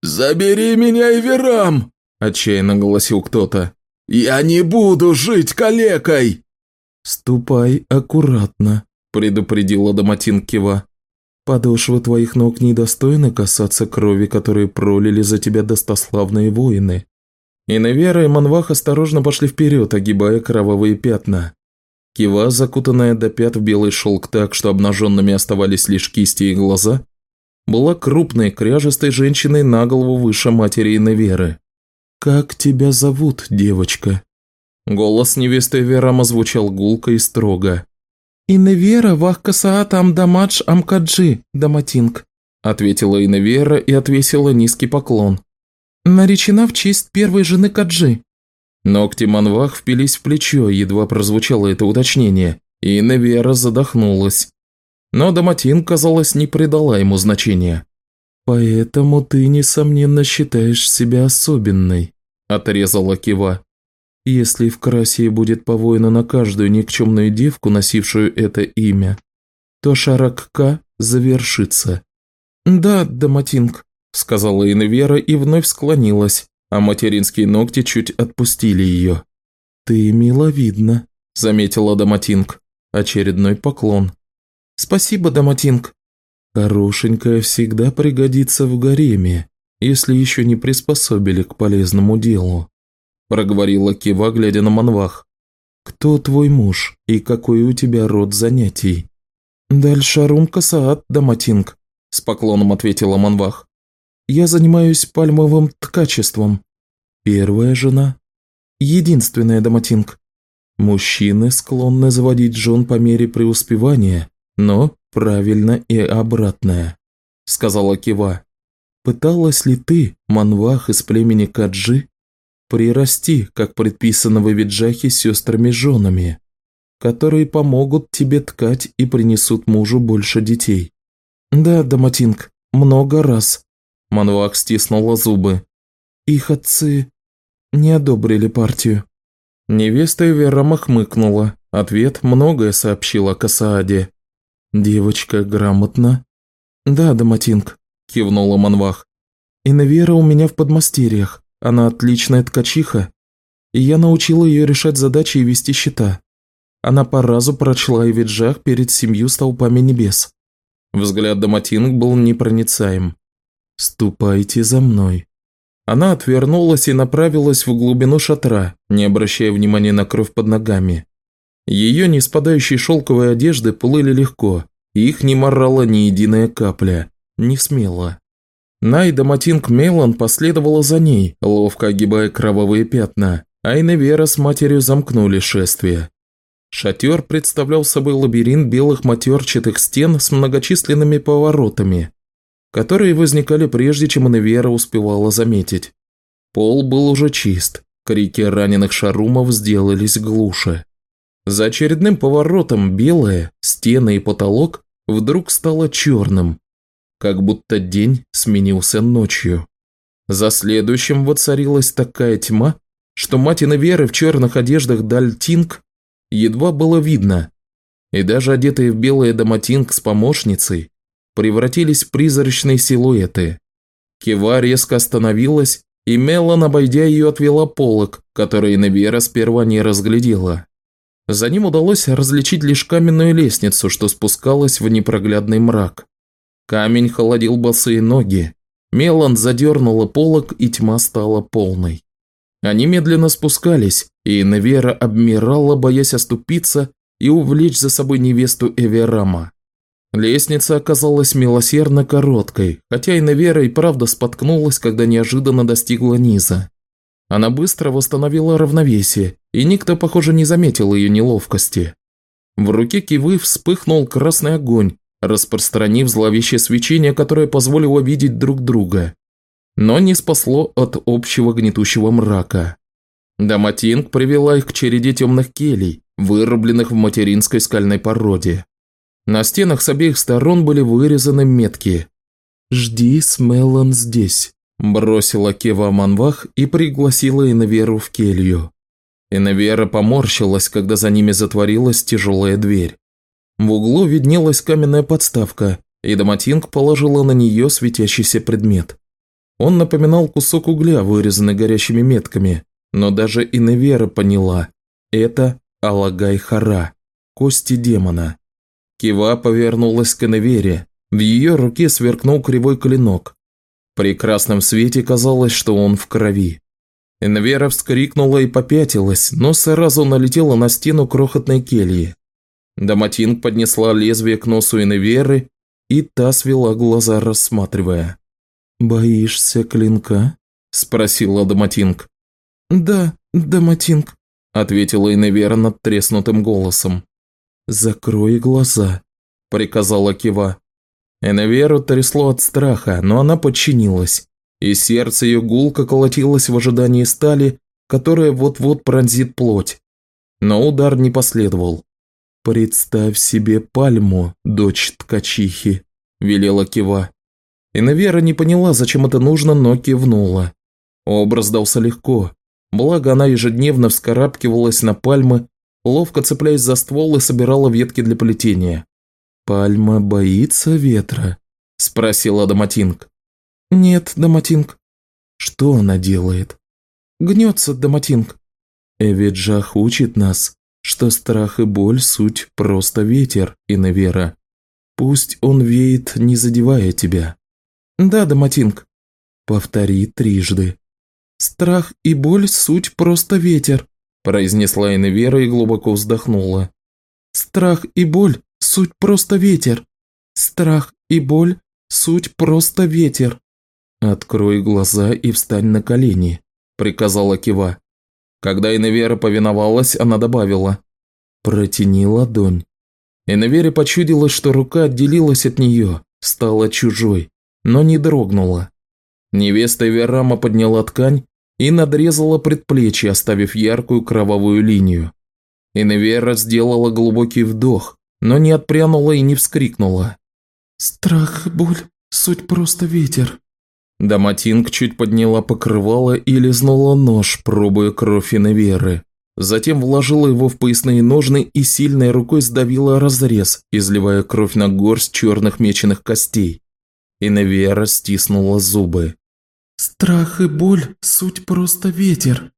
«Забери меня, Эверам!» – отчаянно голосил кто-то. «Я не буду жить калекой!» «Ступай аккуратно», предупредила Доматин Кива. Подошвы твоих ног недостойны касаться крови, которые пролили за тебя достославные воины. И Невера и Манвах осторожно пошли вперед, огибая кровавые пятна. Кива, закутанная до пят в белый шелк так, что обнаженными оставались лишь кисти и глаза, была крупной, кряжестой женщиной на голову выше матери Иневеры. «Как тебя зовут, девочка?» Голос невесты Верама звучал гулко и строго. «Иневера вахкасаат амдамадж амкаджи, даматинг», ответила Иневера и отвесила низкий поклон. «Наречена в честь первой жены Каджи». Ногти Манвах впились в плечо, едва прозвучало это уточнение, и Иневера задохнулась. Но Даматин, казалось, не придала ему значения. «Поэтому ты, несомненно, считаешь себя особенной», – отрезала Кива. Если в Красии будет повоина на каждую никчемную девку, носившую это имя, то Шаракка завершится. «Да, Даматинг», – сказала Инвера и вновь склонилась, а материнские ногти чуть отпустили ее. «Ты миловидна», – заметила Даматинг. Очередной поклон. «Спасибо, Даматинг». «Хорошенькая всегда пригодится в гареме, если еще не приспособили к полезному делу». – проговорила Кива, глядя на Манвах. «Кто твой муж и какой у тебя род занятий?» «Дальшарум Касаат Даматинг», – с поклоном ответила Манвах. «Я занимаюсь пальмовым ткачеством». «Первая жена?» «Единственная Даматинг». «Мужчины склонны заводить жен по мере преуспевания, но правильно и обратное», – сказала Кива. «Пыталась ли ты, Манвах из племени Каджи, Прирасти, как предписано в Эвиджахе, сестрами-женами, которые помогут тебе ткать и принесут мужу больше детей. Да, Даматинг, много раз. Мануак стиснула зубы. Их отцы не одобрили партию. Невеста Эверама хмыкнула. Ответ многое сообщила Касааде. «Девочка грамотна?» «Да, Даматинг», – кивнула Манвах. «Инвера у меня в подмастерьях. Она отличная ткачиха, и я научила ее решать задачи и вести счета. Она по разу прочла и виджах перед семью столпами небес. Взгляд Даматинг был непроницаем. «Ступайте за мной». Она отвернулась и направилась в глубину шатра, не обращая внимания на кровь под ногами. Ее неспадающие шелковые одежды плыли легко, и их не морала ни единая капля, не смело. Найда Матинг Мейлон последовала за ней, ловко огибая кровавые пятна, а Иневера с матерью замкнули шествие. Шатер представлял собой лабиринт белых матерчатых стен с многочисленными поворотами, которые возникали прежде, чем Иневера успевала заметить. Пол был уже чист, крики раненых шарумов сделались глуше. За очередным поворотом белое, стены и потолок вдруг стало черным, как будто день сменился ночью. За следующим воцарилась такая тьма, что матина Веры в черных одеждах Дальтинг едва было видно, и даже одетые в белое Даматинг с помощницей превратились в призрачные силуэты. Кива резко остановилась, и Мелан, обойдя ее, отвела полок, который Иневера сперва не разглядела. За ним удалось различить лишь каменную лестницу, что спускалась в непроглядный мрак. Камень холодил босые ноги. Мелан задернула полок, и тьма стала полной. Они медленно спускались, и Невера обмирала, боясь оступиться и увлечь за собой невесту Эверама. Лестница оказалась милосердно короткой, хотя и Невера и правда споткнулась, когда неожиданно достигла низа. Она быстро восстановила равновесие, и никто, похоже, не заметил ее неловкости. В руке Кивы вспыхнул красный огонь, распространив зловещее свечение, которое позволило видеть друг друга, но не спасло от общего гнетущего мрака. Даматинг привела их к череде темных келей, вырубленных в материнской скальной породе. На стенах с обеих сторон были вырезаны метки. «Жди Смеллан здесь», – бросила Кева Манвах и пригласила Инверу в келью. Инвера поморщилась, когда за ними затворилась тяжелая дверь. В углу виднелась каменная подставка, и Даматинг положила на нее светящийся предмет. Он напоминал кусок угля, вырезанный горящими метками, но даже Иневера поняла – это Алагай-Хара, кости демона. Кива повернулась к Иневере. В ее руке сверкнул кривой клинок. При красном свете казалось, что он в крови. Энвера вскрикнула и попятилась, но сразу налетела на стену крохотной кельи. Даматинг поднесла лезвие к носу Инверы, и та свела глаза, рассматривая. «Боишься клинка?» – спросила Даматинг. «Да, Даматинг», – ответила Иневера над треснутым голосом. «Закрой глаза», – приказала Кива. Эневеру трясло от страха, но она подчинилась, и сердце ее гулко колотилось в ожидании стали, которая вот-вот пронзит плоть. Но удар не последовал. «Представь себе пальму, дочь ткачихи», – велела Кива. Иневера не поняла, зачем это нужно, но кивнула. Образ дался легко, благо она ежедневно вскарабкивалась на пальмы, ловко цепляясь за ствол и собирала ветки для плетения. «Пальма боится ветра?» – спросила Даматинг. «Нет, Даматинг». «Что она делает?» «Гнется, Даматинг». Эвиджах учит нас, что страх и боль – суть просто ветер, Иневера. Пусть он веет, не задевая тебя. Да, Даматинг. Повтори трижды. Страх и боль – суть просто ветер, произнесла Иневера и глубоко вздохнула. Страх и боль суть просто ветер. Страх и боль – суть просто ветер. Открой глаза и встань на колени, приказала Кива. Когда Иневера повиновалась, она добавила. Протяни ладонь. Иневере почудилось, что рука отделилась от нее, стала чужой, но не дрогнула. Невеста Верама подняла ткань и надрезала предплечье, оставив яркую кровавую линию. Иневера сделала глубокий вдох, но не отпрянула и не вскрикнула. «Страх, боль, суть просто ветер». Даматинг чуть подняла покрывало и лизнула нож, пробуя кровь Иневеры. Затем вложила его в поясные ножны и сильной рукой сдавила разрез, изливая кровь на горсть черных меченых костей. Иневера стиснула зубы. «Страх и боль – суть просто ветер»,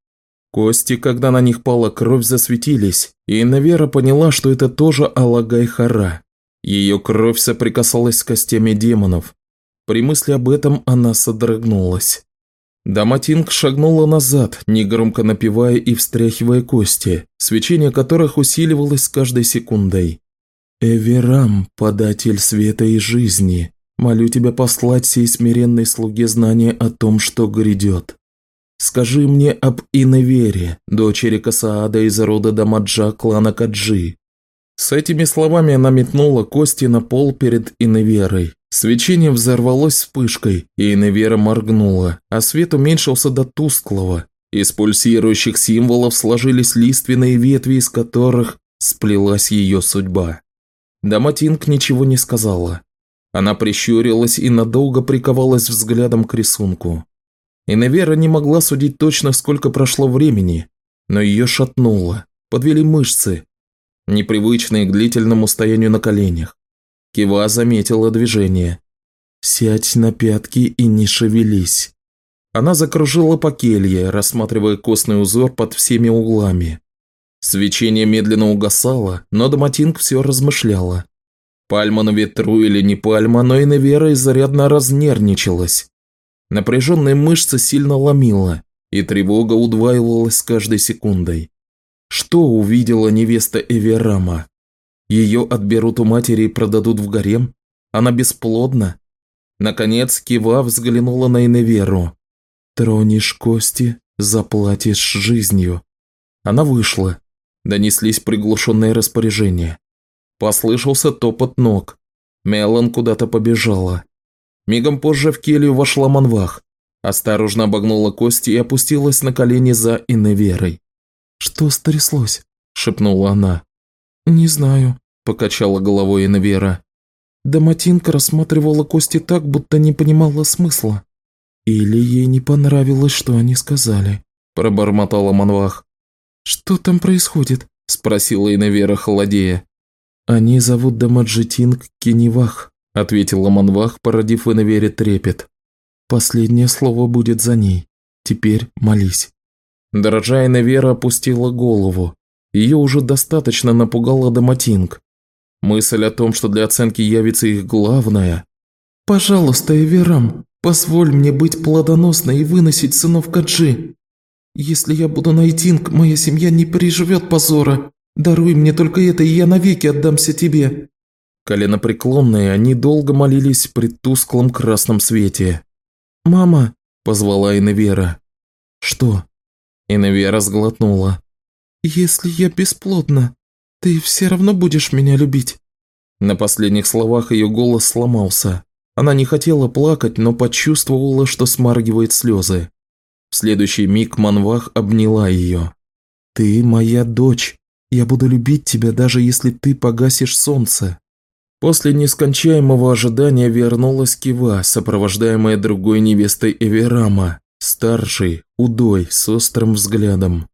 Кости, когда на них пала кровь, засветились, и Навера поняла, что это тоже Алагай-Хара. Ее кровь соприкасалась с костями демонов. При мысли об этом она содрогнулась. Даматинг шагнула назад, негромко напевая и встряхивая кости, свечение которых усиливалось с каждой секундой. «Эверам, податель света и жизни, молю тебя послать сей смиренной слуге знания о том, что грядет. Скажи мне об Иневере, дочери Касаада из рода Дамаджа клана Каджи». С этими словами она метнула кости на пол перед Иневерой. Свечение взорвалось вспышкой, и Иневера моргнула, а свет уменьшился до тусклого. Из пульсирующих символов сложились лиственные ветви, из которых сплелась ее судьба. Даматинг ничего не сказала. Она прищурилась и надолго приковалась взглядом к рисунку. Иневера не могла судить точно, сколько прошло времени, но ее шатнуло, подвели мышцы, непривычные к длительному стоянию на коленях. Кива заметила движение. «Сядь на пятки и не шевелись». Она закружила по келье, рассматривая костный узор под всеми углами. Свечение медленно угасало, но Доматинг все размышляла. Пальма на ветру или не пальма, но Иневера изрядно разнервничалась. Напряженные мышцы сильно ломило, и тревога удваивалась с каждой секундой. Что увидела невеста Эверама? Ее отберут у матери и продадут в гарем? Она бесплодна? Наконец Кива взглянула на Иневеру. «Тронешь кости, заплатишь жизнью». Она вышла. Донеслись приглушенные распоряжения. Послышался топот ног. Мелан куда-то побежала. Мигом позже в келью вошла Манвах. Осторожно обогнула кости и опустилась на колени за Иневерой. «Что стряслось?» – шепнула она. «Не знаю», – покачала головой Иневера. Даматинка рассматривала кости так, будто не понимала смысла. «Или ей не понравилось, что они сказали», – пробормотала Манвах. «Что там происходит?» – спросила Иневера холодея. «Они зовут Дамаджитинг Кеневах», ответила Манвах, породив в Иневере трепет. Последнее слово будет за ней. Теперь молись. Дрожа, Иневера опустила голову. Ее уже достаточно напугала Даматинг. Мысль о том, что для оценки явится их главная. «Пожалуйста, Эверам, позволь мне быть плодоносной и выносить сынов Каджи. Если я буду Найтинг, моя семья не переживет позора. Даруй мне только это, и я навеки отдамся тебе». Коленопреклонные, они долго молились при тусклом красном свете. «Мама!» – позвала Иневера. «Что?» Иневера сглотнула. «Если я бесплодна, ты все равно будешь меня любить?» На последних словах ее голос сломался. Она не хотела плакать, но почувствовала, что смаргивает слезы. В следующий миг Манвах обняла ее. «Ты моя дочь. Я буду любить тебя, даже если ты погасишь солнце». После нескончаемого ожидания вернулась Кива, сопровождаемая другой невестой Эверама, старшей, худой, с острым взглядом.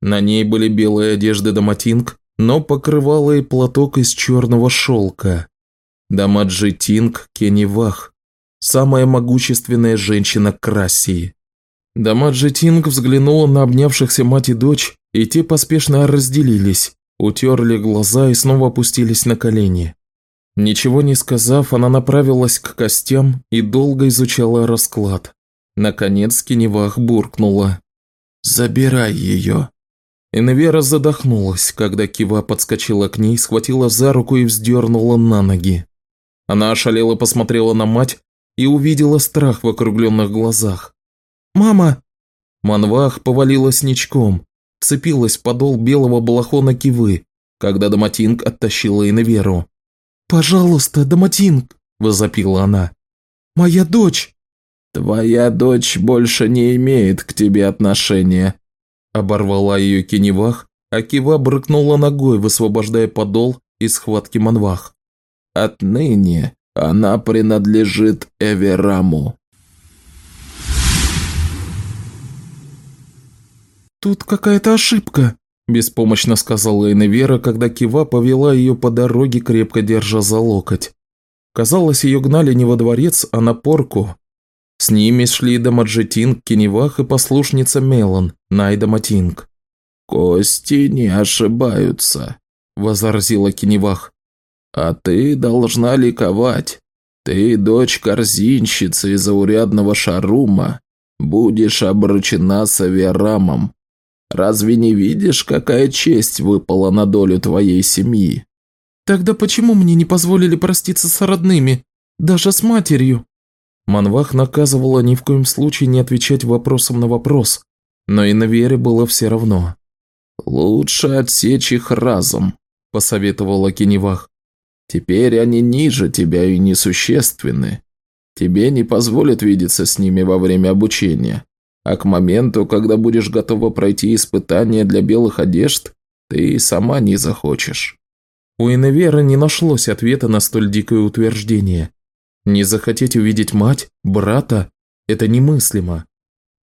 На ней были белые одежды Даматинг, но покрывало и платок из черного шелка. Дамаджи Тинг Кенивах, самая могущественная женщина Красии. Дамаджи Тинг взглянула на обнявшихся мать и дочь, и те поспешно разделились, утерли глаза и снова опустились на колени. Ничего не сказав, она направилась к костям и долго изучала расклад. Наконец Кеневах буркнула. «Забирай ее». Инвера задохнулась, когда Кива подскочила к ней, схватила за руку и вздернула на ноги. Она ошалела посмотрела на мать и увидела страх в округленных глазах. «Мама!» Манвах повалилась ничком, цепилась в подол белого балахона Кивы, когда Доматинг оттащила Инверу. «Пожалуйста, Доматинг!» – возопила она. «Моя дочь!» «Твоя дочь больше не имеет к тебе отношения», – оборвала ее Кеневах, а Кива брыкнула ногой, высвобождая подол из схватки Манвах. «Отныне она принадлежит Эвераму». «Тут какая-то ошибка», Беспомощно сказала Эневера, когда Кива повела ее по дороге, крепко держа за локоть. Казалось, ее гнали не во дворец, а на порку. С ними шли Дамаджетинг, Кеневах и послушница Мелан, Найда Матинг. «Кости не ошибаются», – возразила Кеневах. «А ты должна ликовать. Ты дочь корзинщицы из заурядного Шарума. Будешь обручена с Аверамом. Разве не видишь, какая честь выпала на долю твоей семьи?» «Тогда почему мне не позволили проститься с родными, даже с матерью?» Манвах наказывала ни в коем случае не отвечать вопросом на вопрос, но и на вере было все равно. «Лучше отсечь их разом», – посоветовала Кеневах. «Теперь они ниже тебя и несущественны. Тебе не позволят видеться с ними во время обучения. А к моменту, когда будешь готова пройти испытание для белых одежд, ты сама не захочешь». У Иневера не нашлось ответа на столь дикое утверждение. Не захотеть увидеть мать, брата – это немыслимо.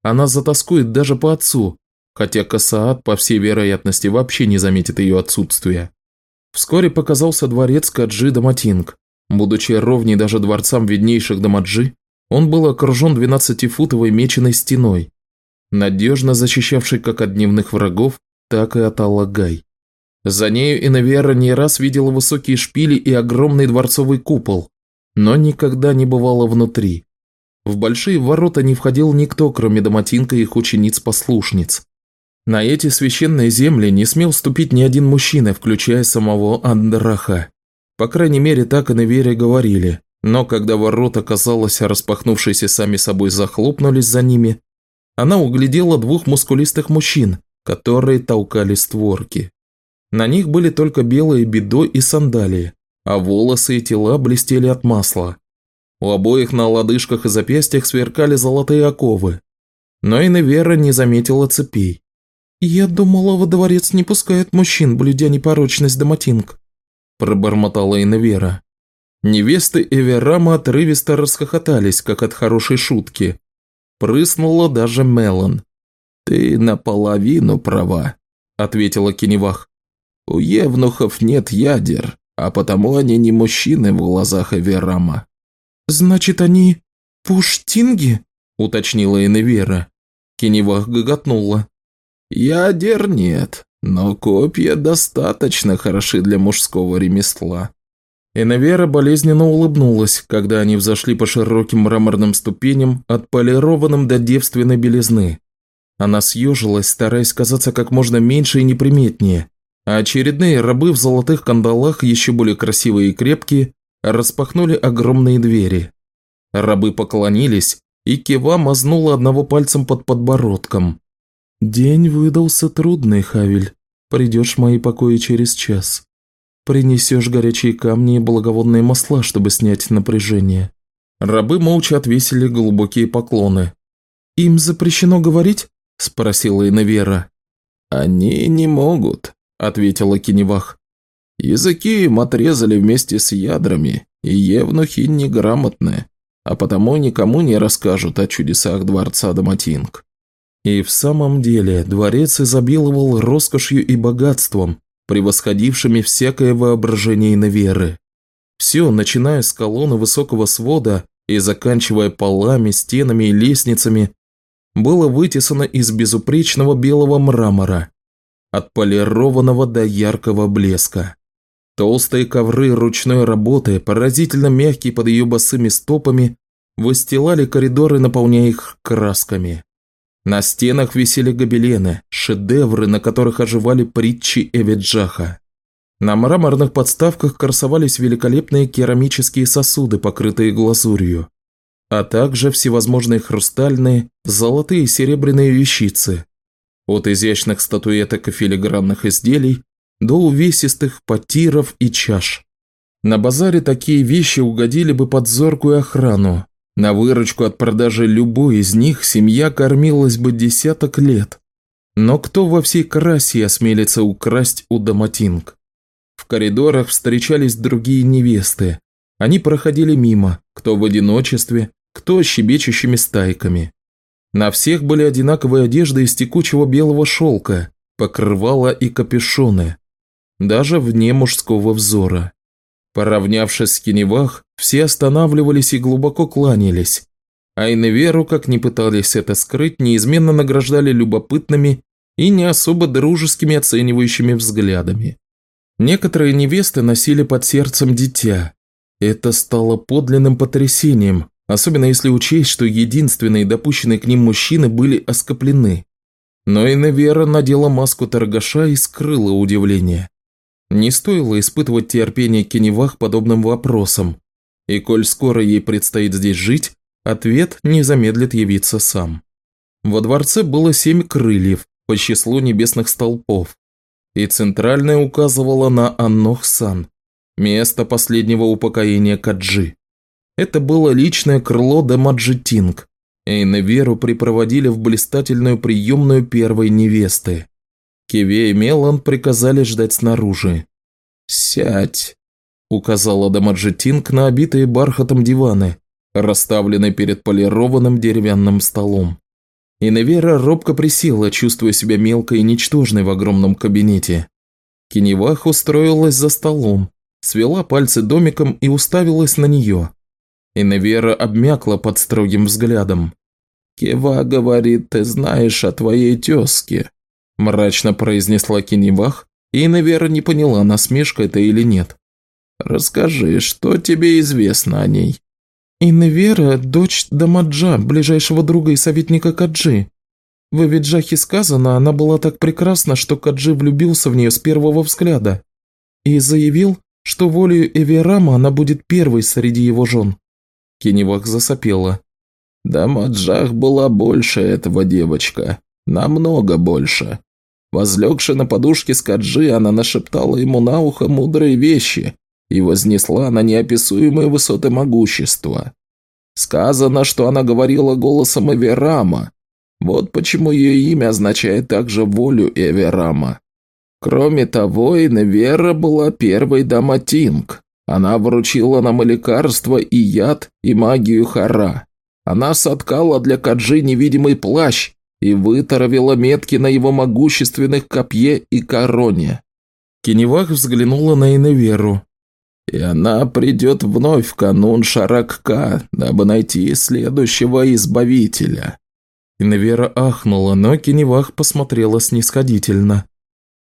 Она затаскует даже по отцу, хотя Касаат, по всей вероятности, вообще не заметит ее отсутствия. Вскоре показался дворец Каджи Даматинг. Будучи ровней даже дворцам виднейших Дамаджи, он был окружен 12-футовой меченой стеной, надежно защищавший как от дневных врагов, так и от Аллагай. За нею Инавера не раз видела высокие шпили и огромный дворцовый купол, но никогда не бывала внутри. В большие ворота не входил никто, кроме Доматинка и их учениц-послушниц. На эти священные земли не смел ступить ни один мужчина, включая самого Андраха. По крайней мере, так и Невере говорили, но когда ворота, казалось, распахнувшиеся сами собой захлопнулись за ними, она углядела двух мускулистых мужчин, которые толкали створки. На них были только белые бедо и сандалии, а волосы и тела блестели от масла. У обоих на лодыжках и запястьях сверкали золотые оковы. Но и Невера не заметила цепей. «Я думала, во дворец не пускают мужчин, блюдя непорочность Доматинг», – пробормотала Иневера. Невесты Эверама отрывисто расхохотались, как от хорошей шутки, Прыснула даже Мелан. «Ты наполовину права», – ответила Кеневах. «У евнухов нет ядер, а потому они не мужчины в глазах Эверама». «Значит, они пуштинги?» – уточнила Эневера. Кеневах гоготнула. «Ядер нет, но копья достаточно хороши для мужского ремесла. Энавера болезненно улыбнулась, когда они взошли по широким мраморным ступеням, отполированным до девственной белизны. Она съежилась, стараясь казаться как можно меньше и неприметнее, а очередные рабы в золотых кандалах, еще более красивые и крепкие, распахнули огромные двери. Рабы поклонились, и Кива мазнула одного пальцем под подбородком. «День выдался трудный, Хавель. Придешь в мои покои через час. Принесешь горячие камни и благовонные масла, чтобы снять напряжение». Рабы молча отвесили глубокие поклоны. «Им запрещено говорить?» – спросила Инавера. «Они не могут», – ответила Киневах. «Языки им отрезали вместе с ядрами, и евнухи неграмотны, а потому никому не расскажут о чудесах дворца Даматинг». И в самом деле дворец изобиловал роскошью и богатством, превосходившими всякое воображение Инверы. Все, начиная с колонны высокого свода и заканчивая полами, стенами и лестницами, было вытесано из безупречного белого мрамора, отполированного до яркого блеска. Толстые ковры ручной работы, поразительно мягкие под ее босыми стопами, выстилали коридоры, наполняя их красками. На стенах висели гобелены, шедевры, на которых оживали притчи Эвиджаха. На мраморных подставках красовались великолепные керамические сосуды, покрытые глазурью а также всевозможные хрустальные, золотые и серебряные вещицы, от изящных статуэток и филигранных изделий до увесистых потиров и чаш. На базаре такие вещи угодили бы под зоркую охрану. На выручку от продажи любой из них семья кормилась бы десяток лет. Но кто во всей красе осмелится украсть у Даматинг? В коридорах встречались другие невесты. Они проходили мимо, кто в одиночестве, кто щебечущими стайками. На всех были одинаковые одежды из текучего белого шелка, покрывала и капюшоны, даже вне мужского взора. Поравнявшись с Кеневах, все останавливались и глубоко кланялись, а Иневеру, как ни пытались это скрыть, неизменно награждали любопытными и не особо дружескими оценивающими взглядами. Некоторые невесты носили под сердцем дитя. Это стало подлинным потрясением, особенно если учесть, что единственные допущенные к ним мужчины были оскоплены. Но и Невера надела маску торгаша и скрыла удивление. Не стоило испытывать терпение Кеневах подобным вопросам, и коль скоро ей предстоит здесь жить, ответ не замедлит явиться сам. Во дворце было семь крыльев по числу небесных столпов, и центральное указывало на Аннохсан, место последнего упокоения Каджи. Это было личное крыло Дамаджитинг, и Неверу припроводили в блистательную приемную первой невесты. Киве и Мелан приказали ждать снаружи. «Сядь», – указала Дамаджитинг на обитые бархатом диваны, расставленные перед полированным деревянным столом. И Невера робко присела, чувствуя себя мелкой и ничтожной в огромном кабинете. Киневах устроилась за столом, свела пальцы домиком и уставилась на нее. Иневера обмякла под строгим взглядом. «Кева говорит, ты знаешь о твоей тезке», – мрачно произнесла Киневах, и Иневера не поняла, насмешка это или нет. «Расскажи, что тебе известно о ней?» «Иневера – дочь Дамаджа, ближайшего друга и советника Каджи. В Эвиджахе сказано, она была так прекрасна, что Каджи влюбился в нее с первого взгляда и заявил, что волею Эверама она будет первой среди его жен. Кеневак засопела. «Да Маджах была больше этого девочка. Намного больше. Возлегши на подушке Скаджи, она нашептала ему на ухо мудрые вещи и вознесла на неописуемые высоты могущества. Сказано, что она говорила голосом Эверама. Вот почему ее имя означает также волю Эверама. Кроме того, Иневера была первой Даматинг, она вручила нам и лекарства, и яд, и магию Хара. Она соткала для Каджи невидимый плащ и вытаровила метки на его могущественных копье и короне. Кеневах взглянула на Иневеру. И она придет вновь в канун Шаракка, дабы найти следующего избавителя. Иневера ахнула, но Кеневах посмотрела снисходительно.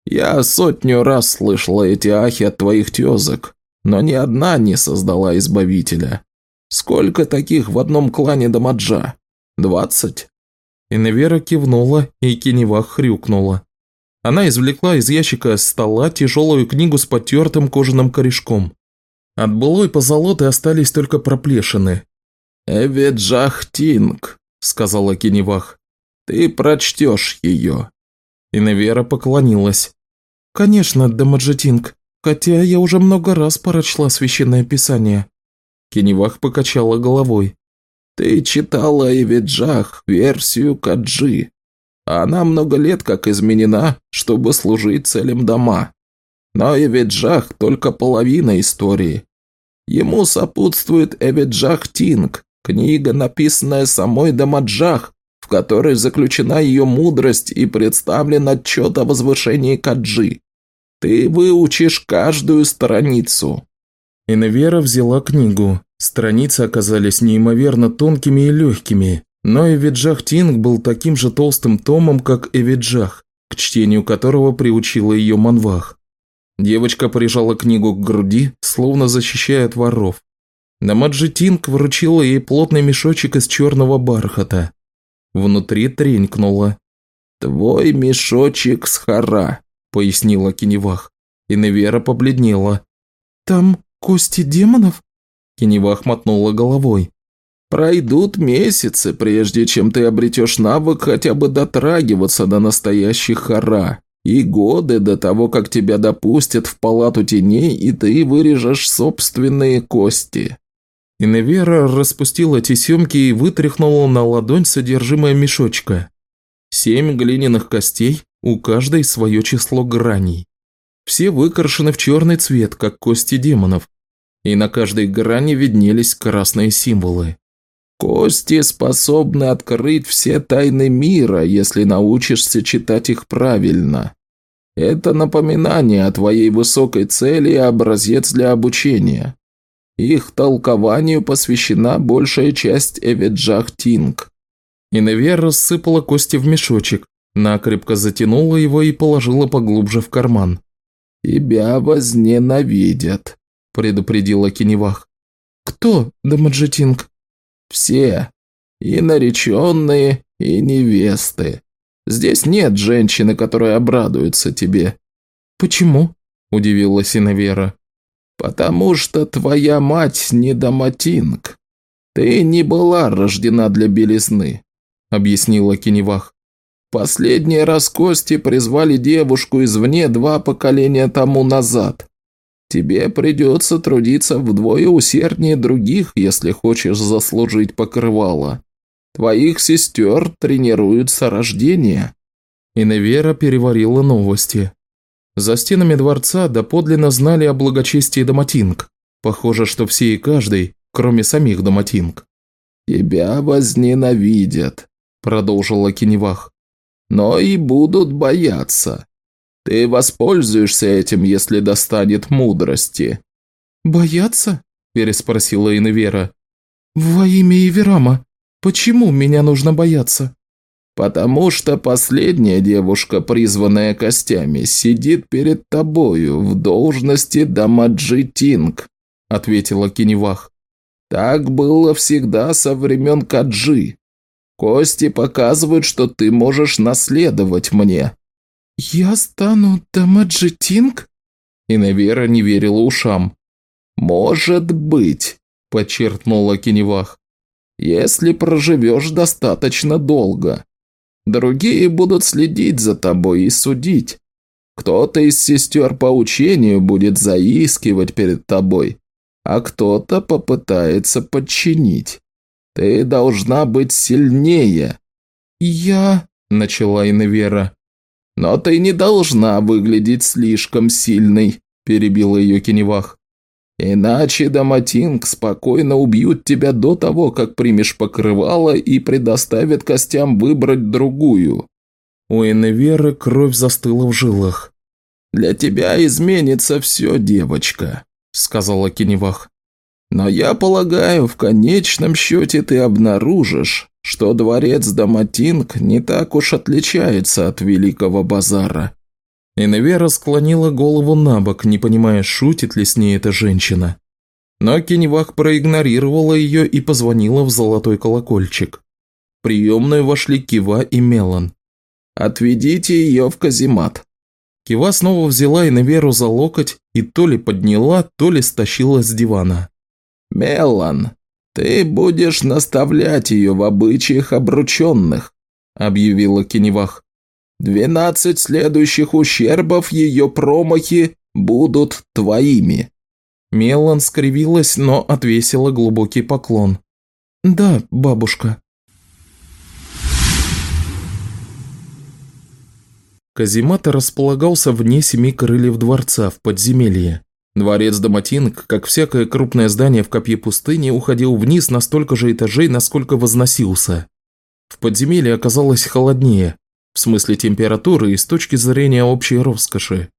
«Я сотню раз слышала эти ахи от твоих тезок. Но ни одна не создала избавителя. Сколько таких в одном клане Дамаджа? Двадцать?» Иневера кивнула, и Кеневах хрюкнула. Она извлекла из ящика стола тяжелую книгу с потертым кожаным корешком. От былой позолоты остались только проплешины. «Эвиджах Тинг», – сказала Кеневах. «Ты прочтешь ее». Иневера поклонилась. «Конечно, Дамаджетинг, хотя я уже много раз прочла Священное Писание». Кеневах покачала головой. «Ты читала Эвиджах, версию Каджи. Она много лет как изменена, чтобы служить целям дома. Но Эвиджах только половина истории. Ему сопутствует Эвиджах Тинг, книга, написанная самой Дамаджах, в которой заключена ее мудрость и представлен отчет о возвышении Каджи. Ты выучишь каждую страницу». Иневера взяла книгу. Страницы оказались неимоверно тонкими и легкими, но Эвиджах Тинг был таким же толстым томом, как Эвиджах, к чтению которого приучила ее Манвах. Девочка прижала книгу к груди, словно защищая от воров. Намаджи Тинг вручила ей плотный мешочек из черного бархата. Внутри тренькнуло. «Твой мешочек с хара», – пояснила Киневах. И Невера побледнела. «Там кости демонов?» Киневах мотнула головой. «Пройдут месяцы, прежде чем ты обретешь навык хотя бы дотрагиваться до настоящих хара, и годы до того, как тебя допустят в палату теней, и ты вырежешь собственные кости». Иневера распустила тесемки и вытряхнула на ладонь содержимое мешочка. Семь глиняных костей, у каждой свое число граней. Все выкрашены в черный цвет, как кости демонов, и на каждой грани виднелись красные символы. «Кости способны открыть все тайны мира, если научишься читать их правильно. Это напоминание о твоей высокой цели и образец для обучения. Их толкованию посвящена большая часть Эвиджах Тинг». Иневер рассыпала кости в мешочек, накрепко затянула его и положила поглубже в карман. «Тебя возненавидят», – предупредила Киневах. «Кто, Дамаджетинг?» «Все. И нареченные, и невесты. Здесь нет женщины, которая обрадуется тебе». «Почему?» – удивилась Иневера. «Потому что твоя мать не Даматинг. Ты не была рождена для белизны», – объяснила Киневах. «Последний раз кости призвали девушку извне два поколения тому назад. Тебе придется трудиться вдвое усерднее других, если хочешь заслужить покрывало. Твоих сестер тренируют с рождения». Иневера переварила новости. За стенами дворца доподлинно знали о благочестии Доматинг. Похоже, что все и каждый, кроме самих Доматинг. «Тебя возненавидят», – продолжила Киневах. «Но и будут бояться. Ты воспользуешься этим, если достанет мудрости». «Бояться?» – переспросила Иневера. «Во имя Иверама, почему меня нужно бояться?» «Потому что последняя девушка, призванная костями, сидит перед тобою в должности Дамаджи Тинг», – ответила Киневах. «Так было всегда со времен Каджи. Кости показывают, что ты можешь наследовать мне». «Я стану Дамаджи Тинг?» Иневера не верила ушам. «Может быть», – подчеркнула Киневах. «Если проживешь достаточно долго». Другие будут следить за тобой и судить. Кто-то из сестер по учению будет заискивать перед тобой, а кто-то попытается подчинить. Ты должна быть сильнее. Я... Начала Иневера. Но ты не должна выглядеть слишком сильной, перебила ее Кеневах. Иначе Даматинг спокойно убьют тебя до того, как примешь покрывало и предоставят костям выбрать другую. У Эневеры кровь застыла в жилах. «Для тебя изменится все, девочка», – сказала Кеневах. «Но я полагаю, в конечном счете ты обнаружишь, что дворец Даматинг не так уж отличается от Великого Базара. Иневера склонила голову на бок, не понимая, шутит ли с ней эта женщина. Но Кеневах проигнорировала ее и позвонила в золотой колокольчик. В приемную вошли Кива и Мелан. «Отведите ее в каземат». Кива снова взяла Иневеру за локоть и то ли подняла, то ли стащила с дивана. «Мелан, ты будешь наставлять ее в обычаях обрученных», – объявила Кеневах. «Двенадцать следующих ущербов ее промахи будут твоими». Мелан скривилась, но отвесила глубокий поклон. «Да, бабушка». Каземат располагался вне семи крыльев дворца, в подземелье. Дворец Доматинг, как всякое крупное здание в копье пустыни, уходил вниз на столько же этажей, насколько возносился. В подземелье оказалось холоднее, в смысле температуры и с точки зрения общей роскоши.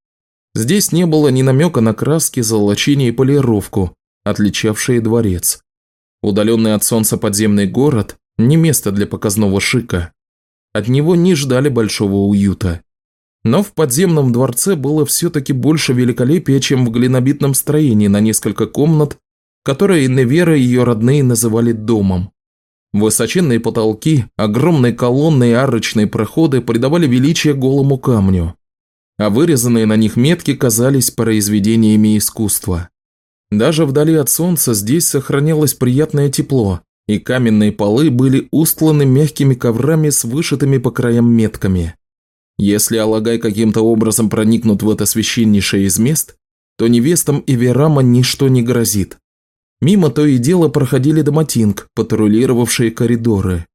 Здесь не было ни намека на краски, золочение и полировку, отличавшие дворец. Удаленный от солнца подземный город – не место для показного шика. От него не ждали большого уюта. Но в подземном дворце было все-таки больше великолепия, чем в глинобитном строении на несколько комнат, которое Невера и ее родные называли домом. Высоченные потолки, огромные колонны и арочные проходы придавали величие голому камню а вырезанные на них метки казались произведениями искусства. Даже вдали от солнца здесь сохранялось приятное тепло, и каменные полы были устланы мягкими коврами с вышитыми по краям метками. Если Алагай каким-то образом проникнут в это священнейшее из мест, то невестам и Верама ничто не грозит. Мимо то и дело проходили доматинг, патрулировавшие коридоры.